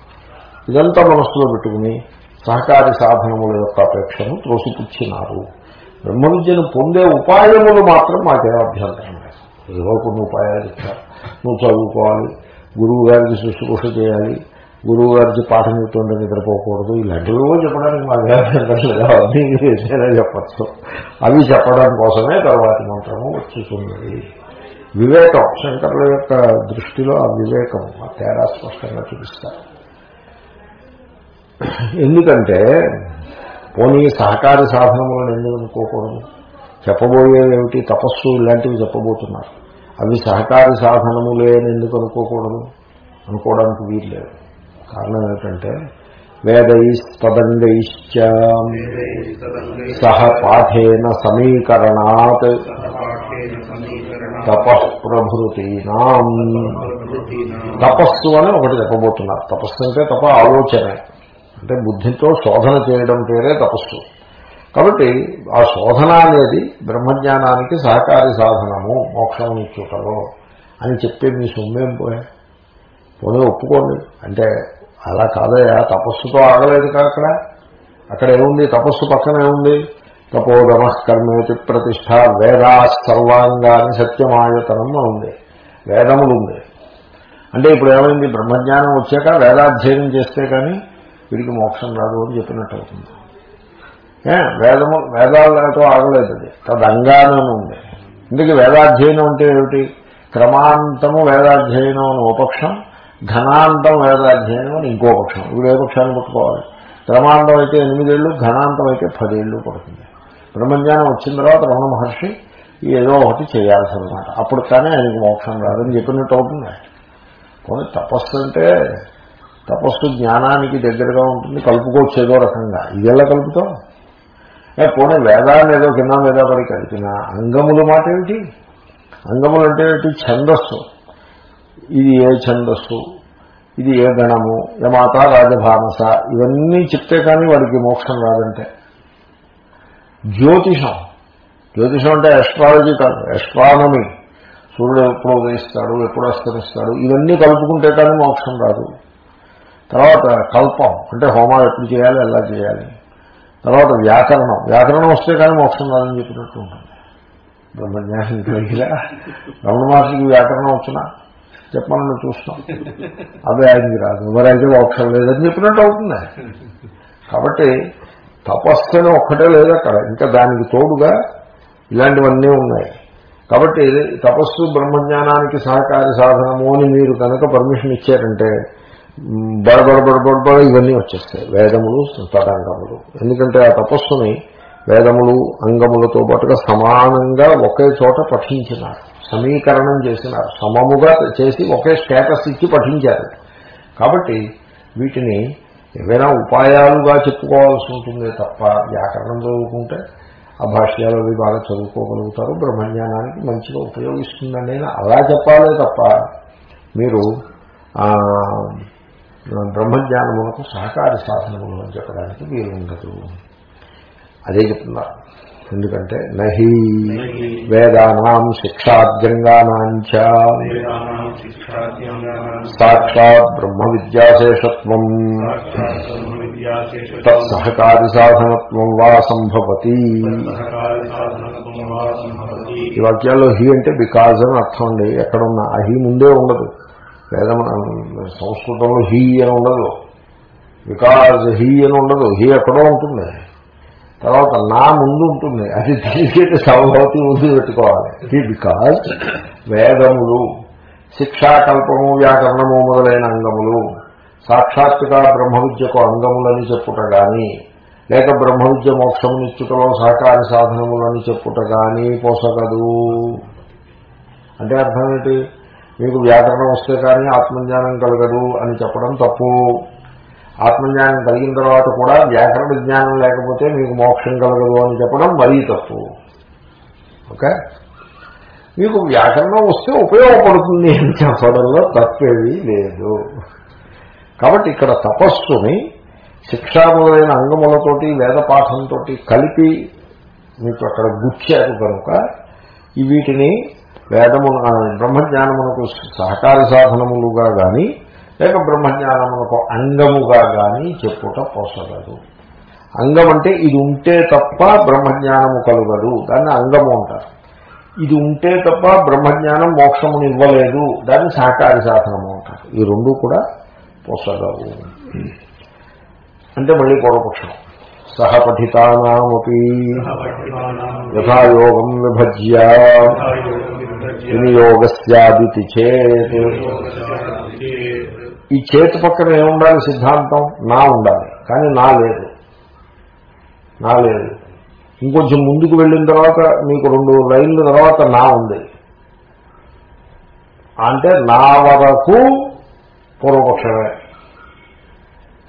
ఇదంతా మనస్సులో పెట్టుకుని సహకారి సాధనముల యొక్క అపేక్షను త్రోసిపుచ్చినారు బ్రహ్మ విద్యను పొందే ఉపాయములు మాత్రం మాకే అభ్యంతరం లేదు. ఏదో కొన్ని ఉపాయాలు ఇచ్చారు. నువ్వు చదువుకోవాలి గురువు గారికి శుశ్రూష చేయాలి గురువు గారికి పాఠం చెప్తుంటే నిద్రపోకూడదు ఇలాంటివి చెప్పడానికి మాకే అభ్యంతరం లేదు. అవన్నీ ఏదైనా చెప్పచ్చు. అవి చెప్పడం కోసమే తర్వాతి మంత్రము వచ్చుతున్నది. వివేకం శంకరుల యొక్క దృష్టిలో ఆ వివేకం ఆ తేడా స్పష్టంగా చూపిస్తారు. (coughs) ఎందుకంటే పోనీ సహకార సాధనములను ఎందుకు అనుకోకూడదు? చెప్పబోయేవేమిటి తపస్సు ఇలాంటివి చెప్పబోతున్నారు. అవి సహకార సాధనములే అని ఎందుకు అనుకోకూడదు? అనుకోవడానికి వీలు లేదు. కారణం ఏంటంటే వేదైస్తదండైశ్చ సహ పాఠేన సమీకరణాత్ తపఃప్రభృతీనా తపస్సు అని ఒకటి చెప్పబోతున్నారు. తపస్సు అంటే తప ఆలోచనే. అంటే బుద్ధితో శోధన చేయడం పేరే తపస్సు. కాబట్టి ఆ శోధన అనేది బ్రహ్మజ్ఞానానికి సహకారి సాధనము మోక్షం ఇచ్చుటలో అని చెప్పి మీ సొమ్మేం పోయా? పోనీ ఒప్పుకోండి. అంటే అలా కాదయా తపస్సుతో ఆగలేదు కా అక్కడ. అక్కడ ఏముంది? తపస్సు పక్కన ఏముంది? తపోదమ కర్మేతి ప్రతిష్ట వేదా సర్వాంగాన్ని సత్యమాయతనం అని ఉంది. వేదములు ఉంది. అంటే ఇప్పుడు ఏమైంది? బ్రహ్మజ్ఞానం వచ్చాక వేదాధ్యయనం చేస్తే కానీ వీడికి మోక్షం రాదు అని చెప్పినట్టు అవుతుంది. వేదము వేదాలతో ఆగలేదు అది. తదంగానే ఉంది. ఇందుకు వేదాధ్యయనం అంటే ఏమిటి? క్రమాంతము వేదాధ్యయనం అని ఓ పక్షం ఘనాంతం వేదాధ్యయనం అని ఇంకో పక్షం. ఇప్పుడు ఏ పక్షాన్ని పట్టుకోవాలి? క్రమాంతం అయితే ఎనిమిదేళ్ళు ఘనాంతం అయితే పదేళ్ళు పడుతుంది. బ్రహ్మజ్ఞానం వచ్చిన తర్వాత రమణ మహర్షి ఏదో ఒకటి చేయాల్సి అనమాట అప్పుడు కానీ ఆయనకు మోక్షం రాదని చెప్పినట్టు అవుతుంది. పోనీ తపస్సు అంటే తపస్సు జ్ఞానానికి దగ్గరగా ఉంటుంది కలుపుకోవచ్చు ఏదో రకంగా. ఇది ఎలా కలుపుతాం? పోనీ వేదాన్ని ఏదో కింద మీద పడి కలిపిన అంగములు మాట ఏమిటి? అంగములు అంటే ఏమిటి? ఛందస్సు. ఇది ఏ ఛందస్సు? ఇది ఏ గణము? యమాత రాజభానస ఇవన్నీ చెప్తే కానీ వాడికి మోక్షం రాదంటే. జ్యోతిషం. జ్యోతిషం అంటే ఎస్ట్రాలజీ కాదు. ఎస్ట్రానమీ సూర్యుడు ఎప్పుడు ఉదయిస్తాడు ఎప్పుడు అస్తమిస్తాడు ఇవన్నీ కలుపుకుంటే కానీ మోక్షం రాదు. తర్వాత కల్పం అంటే హోమాలు ఎప్పుడు చేయాలి ఎలా చేయాలి. తర్వాత వ్యాకరణం. వ్యాకరణం వస్తే కానీ మోక్షం రాదని చెప్పినట్టు ఉంటుంది. బ్రహ్మజ్ఞానం కలిగిలా. రమణ మహర్షికి వ్యాకరణం వచ్చినా చెప్పమని చూస్తాం. అదే ఆయనకి రాదు. మరి మోక్షం లేదని చెప్పినట్టు అవుతుంది. కాబట్టి తపస్సు అని ఒక్కటే లేదు అక్కడ. ఇంకా దానికి తోడుగా ఇలాంటివన్నీ ఉన్నాయి. కాబట్టి తపస్సు బ్రహ్మజ్ఞానానికి సహకారి సాధనము అని మీరు కనుక పర్మిషన్ ఇచ్చారంటే బడబడ బడబడ ఇవన్నీ వచ్చేస్తాయి. వేదములు తదంగములు ఎందుకంటే ఆ తపస్సుని వేదములు అంగములతో పాటుగా సమానంగా ఒకే చోట పఠించినారు. సమీకరణం చేసినారు. సమముగా చేసి ఒకే స్టేటస్ ఇచ్చి పఠించారు. కాబట్టి వీటిని ఏవైనా ఉపాయాలుగా చెప్పుకోవాల్సి ఉంటుంది తప్ప వ్యాకరణం చదువుకుంటే ఆ భాష్యాలు అవి బాగా చదువుకోగలుగుతారు. బ్రహ్మజ్ఞానానికి మంచిగా ఉపయోగిస్తుందని నేను అలా చెప్పాలే తప్ప మీరు బ్రహ్మజ్ఞానములకు సహకారి సాధనములు అని చెప్పడానికి వీలు ఉండదు అదే చెప్తున్నారు ఎందుకంటే నహి వేదానాం శిక్షాద్యంగానాంచ సాక్షాత్ బ్రహ్మ విద్యాశేషత్వం తత్సహకారి సాధనత్వం వా సంభవతి. సహకారి సాధనత్వం వా సంభవతి. ఈ వాక్యాల్లో హీ అంటే బికాజ్ అని అర్థం అండి. ఎక్కడున్నా ఆ హీ ముందే ఉండదు. వేదం సంస్కృతంలో హీ అని ఉండదు. బికాజ్ హీ అని ఉండదు. హీ ఎక్కడో ఉంటుంది. తర్వాత నా ముందు ఉంటుంది. అది తెలిసేది సమభవతి ముందు పెట్టుకోవాలి. హీ బికాజ్ వేదములు శిక్షాకల్పము వ్యాకరణము మొదలైన అంగములు సాక్షాత్తుగా బ్రహ్మ విద్యకు అంగములని చెప్పుట గాని లేక బ్రహ్మ విద్య మోక్షమునిచ్చుటలో సహకార సాధనములని చెప్పుట గాని పోసగదు. అంటే అర్థం ఏంటి? మీకు వ్యాకరణం వస్తే కానీ ఆత్మజ్ఞానం కలగదు అని చెప్పడం తప్పు. ఆత్మజ్ఞానం కలిగిన తర్వాత కూడా వ్యాకరణ జ్ఞానం లేకపోతే మీకు మోక్షం కలగదు అని చెప్పడం మరీ తప్పు. ఓకే? మీకు వ్యాకరణం వస్తే ఉపయోగపడుతుంది అని చెప్పడంలో తప్పేది లేదు. కాబట్టి ఇక్కడ తపస్సుని శిక్షా మొదలైన అంగములతోటి వేద పాఠంతో కలిపి మీకు అక్కడ గుచ్చారు కనుక వీటిని వేదము బ్రహ్మజ్ఞానమునకు సహకార సాధనములుగా గాని లేక బ్రహ్మజ్ఞానమునకు అంగముగా గాని చెప్పుట పోసగదు. అంగం అంటే ఇది ఉంటే తప్ప బ్రహ్మజ్ఞానము కలుగదు. దాన్ని అంగము అంటారు. ఇది ఉంటే తప్ప బ్రహ్మజ్ఞానం మోక్షమును ఇవ్వలేదు. దాన్ని సహకారి సాధనము అంటారు. ఈ రెండు కూడా పోసగవు. అంటే మళ్ళీ పూర్వపక్షం. సహ పఠితానామపి యథాయోగం విభజ్య. వినియోగస్యాదితి చేత్. ఈ చేతి పక్కన ఏముండాలి సిద్ధాంతం? నా ఉండాలి. కానీ నా లేదు. నా లేదు. ఇంకొంచెం ముందుకు వెళ్ళిన తర్వాత మీకు రెండు లైన్ల తర్వాత నా ఉంది. అంటే నా వరకు పూర్వపక్షమే.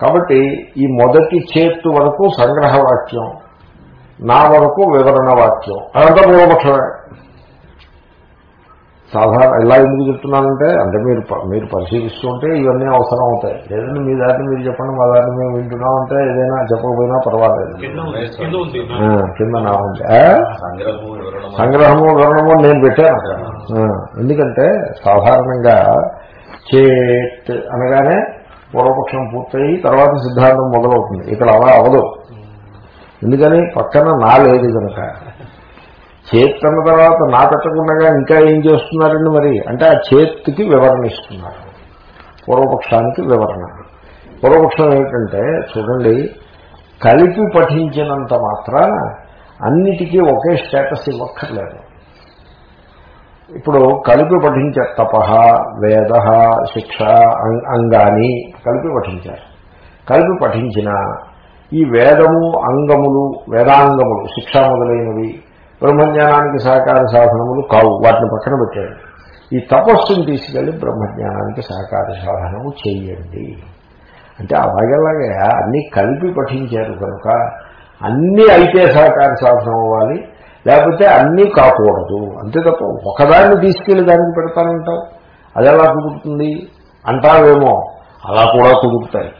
కాబట్టి ఈ మొదటి చేత్తు వరకు సంగ్రహ వాక్యం నా వరకు వివరణ వాక్యం అదంతా పూర్వపక్షమే. సాధారణ ఇలా ఎందుకు చెప్తున్నానంటే అంటే మీరు మీరు పరిశీలిస్తుంటే ఇవన్నీ అవసరం అవుతాయి. లేదంటే మీ దారిని మీరు చెప్పండి మా దారిని మేము వింటున్నాం అంటే ఏదైనా చెప్పకపోయినా పర్వాలేదు. కింద ఉంది కింద ఉంది. ఆ, కింద నా ఆ? సంగ్రహము వివరణము. నేను పెట్టాను. ఎందుకంటే సాధారణంగా చేత్ అనగానే పూర్వపక్షం పూర్తయి తర్వాత సిద్ధాంతం మొదలవుతుంది. ఇక్కడ అలా అవదు ఎందుకని? పక్కన నా లేదు కనుక. చేత్తన్న తర్వాత నా పెట్టకుండా ఇంకా ఏం చేస్తున్నారండి మరి? అంటే ఆ చేత్కి వివరణ ఇస్తున్నారు. పూర్వపక్షానికి వివరణ. పూర్వపక్షం ఏమిటంటే చూడండి కలిపి పఠించినంత మాత్రాన అన్నిటికీ ఒకే స్టేటస్ ఇవ్వక్కర్లేదు. ఇప్పుడు కలిపి పఠించారు తప వేద శిక్ష అం- అంగాని కలిపి పఠించారు. కలిపి పఠించిన ఈ వేదము అంగములు వేదాంగములు శిక్ష మొదలైనవి బ్రహ్మజ్ఞానానికి సహకార సాధనములు కావు. వాటిని పక్కన పెట్టాడు. ఈ తపస్సును తీసుకెళ్ళి బ్రహ్మజ్ఞానానికి సహకార సాధనము చేయండి. అంటే అలాగేలాగే అన్నీ కలిపి పఠించారు కనుక అన్నీ అయితే సహకార సాధనం అవ్వాలి. లేకపోతే అన్నీ కాకూడదు. అంతే తప్ప ఒకదాన్ని తీసుకెళ్ళి దానికి పెడతానంటావు? అది ఎలా కుదురుతుంది? అంటావేమో? అలా కూడా కుదురుతాయి.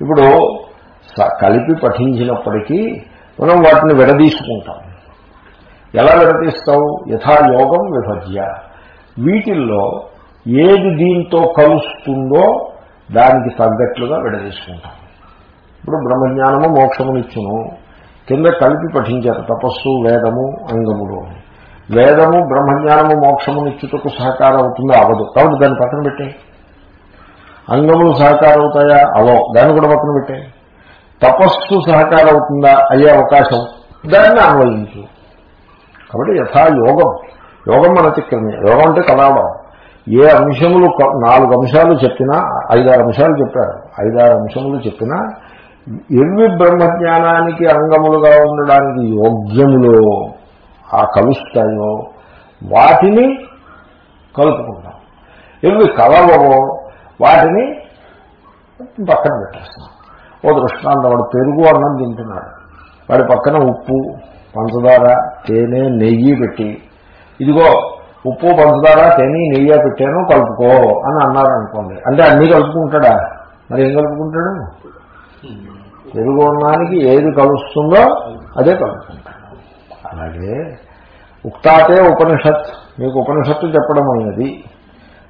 ఇప్పుడు స- కలిపి పఠించినప్పటికీ మనం వాటిని విడదీసుకుంటాం. ఎలా విడదీస్తాం యథాయోగం విభజ్య. వీటిల్లో ఏది దీంతో కలుస్తుందో దానికి తగ్గట్లుగా విడదీసుకుంటాం. ఇప్పుడు బ్రహ్మజ్ఞానము మోక్షమునిచ్చును. కింద కలిపి పఠించారు తపస్సు వేదము అంగములు వేదము బ్రహ్మజ్ఞానము మోక్షమునిచ్చుటకు సహకారం అవుతుందో అవదు కాబట్టి దాన్ని పక్కన పెట్టే అంగములు సహకారం అవుతాయా అవో దాన్ని కూడా పక్కన పెట్టే తపస్సు సహకారం అవుతుందా అయ్యే అవకాశం దాన్ని అన్వయించు. కాబట్టి యథా యోగం. యోగం అనతిక్రమే యోగం అంటే కలవడం ఏ అంశములు నాలుగు అంశాలు చెప్పినా ఐదారు అంశాలు చెప్పారు. ఐదారు అంశములు చెప్పినా ఎవి బ్రహ్మజ్ఞానానికి అంగములుగా ఉండడానికి యోగ్యములో ఆ కలుస్తాయో వాటిని కలుపుకుంటాం. ఎవి కలవవో వాటిని పక్కన పెట్టేస్తాం. ఓ దృష్టాంతం వాడు పెరుగు అన్నం తింటున్నాడు. వాడి పక్కన ఉప్పు పంచదార తేనె నెయ్యి పెట్టి ఇదిగో ఉప్పు పంచదార తేనె నెయ్యి పెట్టాను కలుపుకో అని అన్నారు అనుకోండి. అంటే అన్నీ కలుపుకుంటాడా? మరి ఏం కలుపుకుంటాడు? పెరుగు అన్నానికి ఏది కలుస్తుందో అదే కలుపుకుంటాడు. అలాగే ఉక్తాతే ఉపనిషత్ మీకు ఉపనిషత్తు చెప్పడం అనేది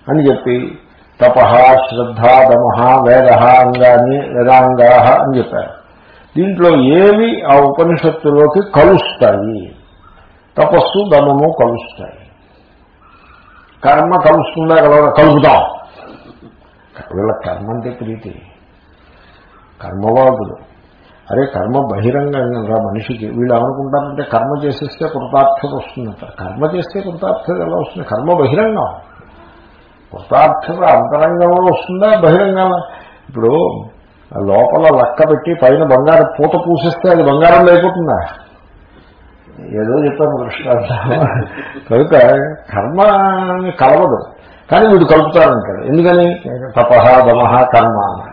అని చెప్పి తప శ్రద్ధ దమ వేద అంగాన్ని వేదాంగా అని చెప్పారు. దీంట్లో ఏవి ఆ ఉపనిషత్తులోకి కలుస్తాయి? తపస్సు దమము కలుస్తాయి. కర్మ కలుస్తుందా కలవ కలుపుతాం వీళ్ళ కర్మ అంటే ప్రీతి. కర్మవాదులు. అరే కర్మ బహిరంగంగా మనిషికి వీళ్ళు ఏమనుకుంటారంటే కర్మ చేసేస్తే కృతార్థత వస్తుందంట కర్మ చేస్తే కృతార్థత ఎలా వస్తుంది? కర్మ బహిరంగం. కృతార్థత అంతరంగంలో వస్తుందా? బహిరంగంలో? ఇప్పుడు లోపల లక్క పెట్టి పైన బంగారం పూత పూసిస్తే అది బంగారం అయిపోతుందా? ఏదో చెప్పాను దృష్టాంత కనుక కర్మ కలవదు. కానీ వీడు కలుపుతారంటాడు. ఎందుకని? తపహ దమహ కర్మ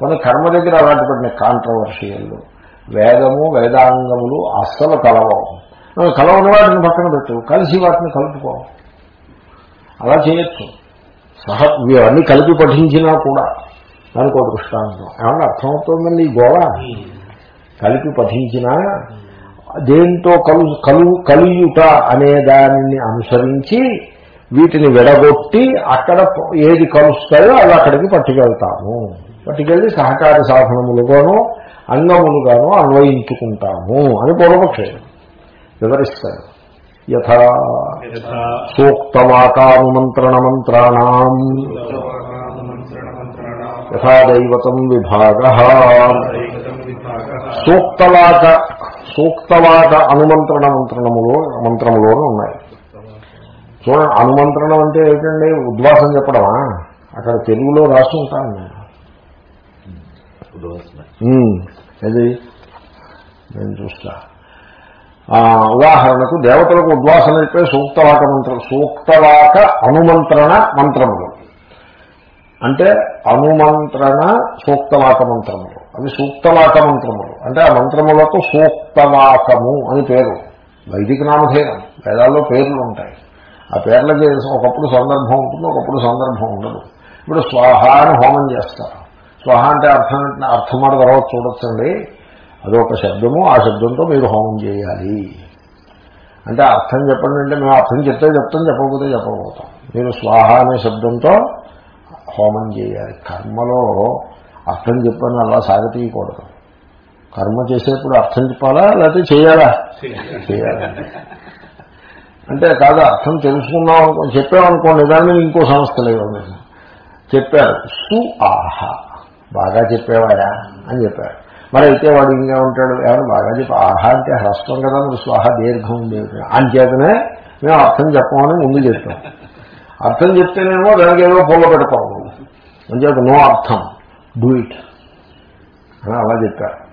కొన్ని కర్మ దగ్గర అలాంటి పడిన కాంట్రవర్షియల్లు వేదము వేదాంగములు అస్సలు కలవవు. కలవని వాటిని పక్కన పెట్టు. కలిసి వాటిని కలుపుకో. అలా చేయొచ్చు. సహ ఇవన్నీ కలిపి పఠించినా కూడా దానికి ఒక దృష్టాంతం. ఏమన్నా అర్థమవుతుందండి ఈ గోళ? కలిపి పఠించినా దేంతో కలు కలు కలియుట అనే దానిని అనుసరించి వీటిని విడగొట్టి అక్కడ ఏది కలుస్తాయో అవి అక్కడికి పట్టుకెళ్తాము. పట్టుకెళ్ళి సహకార సాధనములుగాను అంగములుగాను అన్వయించుకుంటాము అని పూర్వపక్షం వివరిస్తారు. యథా యథా సూక్తవాకానుమంత్రణ మంత్రాణం మంత్రణమంత్రణాం యథా దైవతం విభాగ. దైవతం విభాగः. సూక్తవాక సూక్తవాక అనుమంత్రణ మంత్రణములో మంత్రములోనే ఉన్నాయి. చూడండి అనుమంత్రణం అంటే ఏంటండి? ఉద్వాసం చెప్పడమా? అక్కడ తెలుగులో రాసి ఉంటాను నేను. ఏది? నేను చూస్తా. ఉదాహరణకు దేవతలకు ఉద్వాసన చెప్పే సూక్తవాక మంత్రం సూక్తవాక అనుమంత్రణ మంత్రములు. అంటే అనుమంత్రణ సూక్తవాక మంత్రములు. అవి సూక్తవాక మంత్రములు. అంటే ఆ మంత్రములకు సూక్తవాకము అని పేరు. వైదిక నామధేయం. వేదాల్లో పేర్లు ఉంటాయి. ఆ పేర్లకి ఒకప్పుడు సందర్భం ఉంటుంది ఒకప్పుడు సందర్భం ఉండదు. ఇప్పుడు స్వాహ అని హోమం చేస్తారు. స్వాహ అంటే అర్థం అర్థం మాట తర్వాత చూడొచ్చండి. అదొక శబ్దము ఆ శబ్దంతో మీరు హోమం చేయాలి. అంటే అర్థం చెప్పండి అంటే మేము అర్థం చెప్తే చెప్తాం చెప్పకపోతే చెప్పకపోతాం. మీరు స్వాహ అనే శబ్దంతో హోమం చేయాలి. కర్మలో అర్థం చెప్పని అలా సాగతీయకూడదు. కర్మ చేసేప్పుడు అర్థం చెప్పాలా లేకపోతే చేయాలా? చేయాలి. అంటే కాదు అర్థం తెలుసుకున్నాం అనుకో చెప్పామనుకోండి దాని మీద ఇంకో సంస్థ లేదు. చెప్పారు సు ఆహ. బాగా చెప్పేవాడా? అని చెప్పారు. మరి అయితే వాడు ఇంకా ఉంటాడు ఏమైనా బాగా చెప్పి ఆహా అంటే హ్రస్వం కదా మరి స్వాహ దీర్ఘం ఉండేది అంచేతనే మేము అర్థం చెప్పమని ముందు చెప్తాం అర్థం చెప్తేనేమో దానికి ఏదో పొల్ల పెడతాం. అంచేత నో అర్థం. డూ ఇట్ అని అలా చెప్పారు.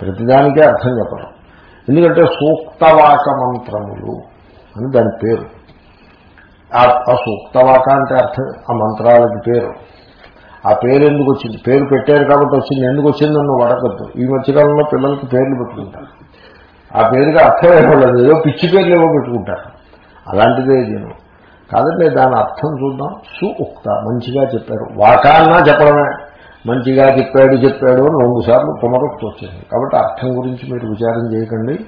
ప్రతిదానికే అర్థం చెప్పడం ఎందుకంటే సూక్తవాక మంత్రములు అని దాని పేరు. ఆ- ఆ సూక్తవాక అంటే అర్థం ఆ మంత్రాలకి పేరు. ఆ పేరు ఎందుకు వచ్చింది? పేరు పెట్టారు కాబట్టి వచ్చింది. ఎందుకు వచ్చింది నన్ను వడకద్దు. ఈ మధ్యకాలంలో పిల్లలకి పేర్లు పెట్టుకుంటారు. ఆ పేరుకి అర్థం ఏమలేదు ఏదో పిచ్చి పేర్లు ఏవో పెట్టుకుంటారు. అలాంటిదే నేను కాదండి దాని అర్థం చూద్దాం. సు ఉక్త మంచిగా చెప్పారు. వాకాన్నా చెప్పడమే. మంచిగా చెప్పాడు చెప్పాడు అని రెండు సార్లు పునరుక్తి వచ్చింది కాబట్టి అర్థం గురించి మీరు విచారం చేయకండి.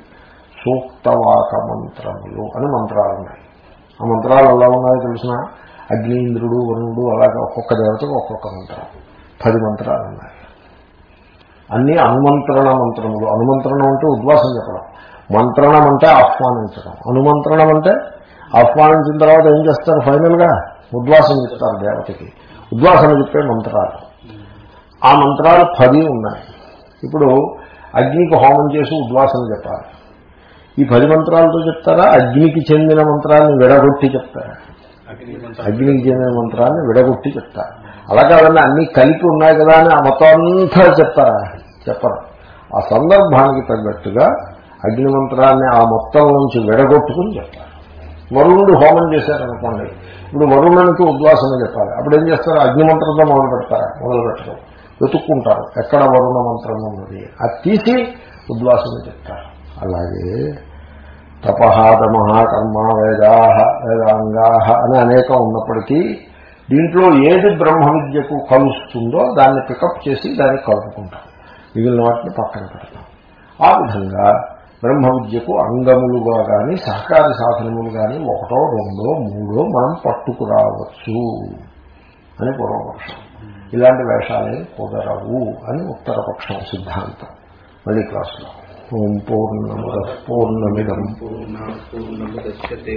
సూక్తవాక మంత్రములు అని మంత్రాలు ఉన్నాయి. ఆ మంత్రాలు ఎలా ఉన్నాయో తెలిసిన? అగ్నీంద్రుడు వరుణుడు అలాగే ఒక్కొక్క దేవతకు ఒక్కొక్క మంత్రం. పది మంత్రాలు ఉన్నాయి. అన్నీ అనుమంత్రణ మంత్రములు. అనుమంత్రణం అంటే ఉద్వాసం చెప్పడం. మంత్రణం అంటే ఆహ్వానించడం. అనుమంత్రణం అంటే ఆహ్వానించిన తర్వాత ఏం చేస్తారు? ఫైనల్గా ఉద్వాసం చెప్తారు దేవతకి. ఉద్వాసన చెప్పే మంత్రాలు. ఆ మంత్రాలు పది ఉన్నాయి. ఇప్పుడు అగ్నికి హోమం చేసి ఉద్వాసన చెప్పాలి. ఈ పది మంత్రాలతో చెప్తారా? అగ్నికి చెందిన మంత్రాలను విడగొట్టి చెప్తారా? అగ్నికి మంత్రాన్ని విడగొట్టి చెప్తారు. అలా కాదండి అన్ని కలిపి ఉన్నాయి కదా అని ఆ మొత్తం అంతా చెప్తారా? చెప్పరు. ఆ సందర్భానికి తగ్గట్టుగా అగ్ని మంత్రాన్ని ఆ మొత్తం నుంచి విడగొట్టుకుని చెప్తారు. వరుణుడు హోమం చేశారనుకోండి ఇప్పుడు వరుణునికి ఉద్వాసన చెప్పాలి. అప్పుడు ఏం చేస్తారు? అగ్ని మంత్రంతో మొదలు పెడతారా మొదలు పెట్టడం వెతుక్కుంటారు ఎక్కడ వరుణ మంత్రం ఉన్నది? అది తీసి ఉద్వాసన చెప్తారు. అలాగే తపహాదమ కర్మ వేదా వేదాంగా అని అనేకం ఉన్నప్పటికీ దీంట్లో ఏది బ్రహ్మ విద్యకు కలుస్తుందో దాన్ని పికప్ చేసి దాన్ని కలుపుకుంటాం. మిగిలిన వాటిని పక్కన పెడతాం. ఆ విధంగా బ్రహ్మ విద్యకు అంగములుగా కానీ సహకార సాధనములు కానీ ఒకటో రెండో మూడో మనం పట్టుకురావచ్చు అని పూర్వపక్షం. ఇలాంటి వేషాలే కుదరవు అని ఉత్తరపక్షం సిద్ధాంతం. మళ్ళీ క్లాసులో. ఓం పూర్ణముద పూర్ణమిదం. పూర్ణ పూర్ణముద్యతే.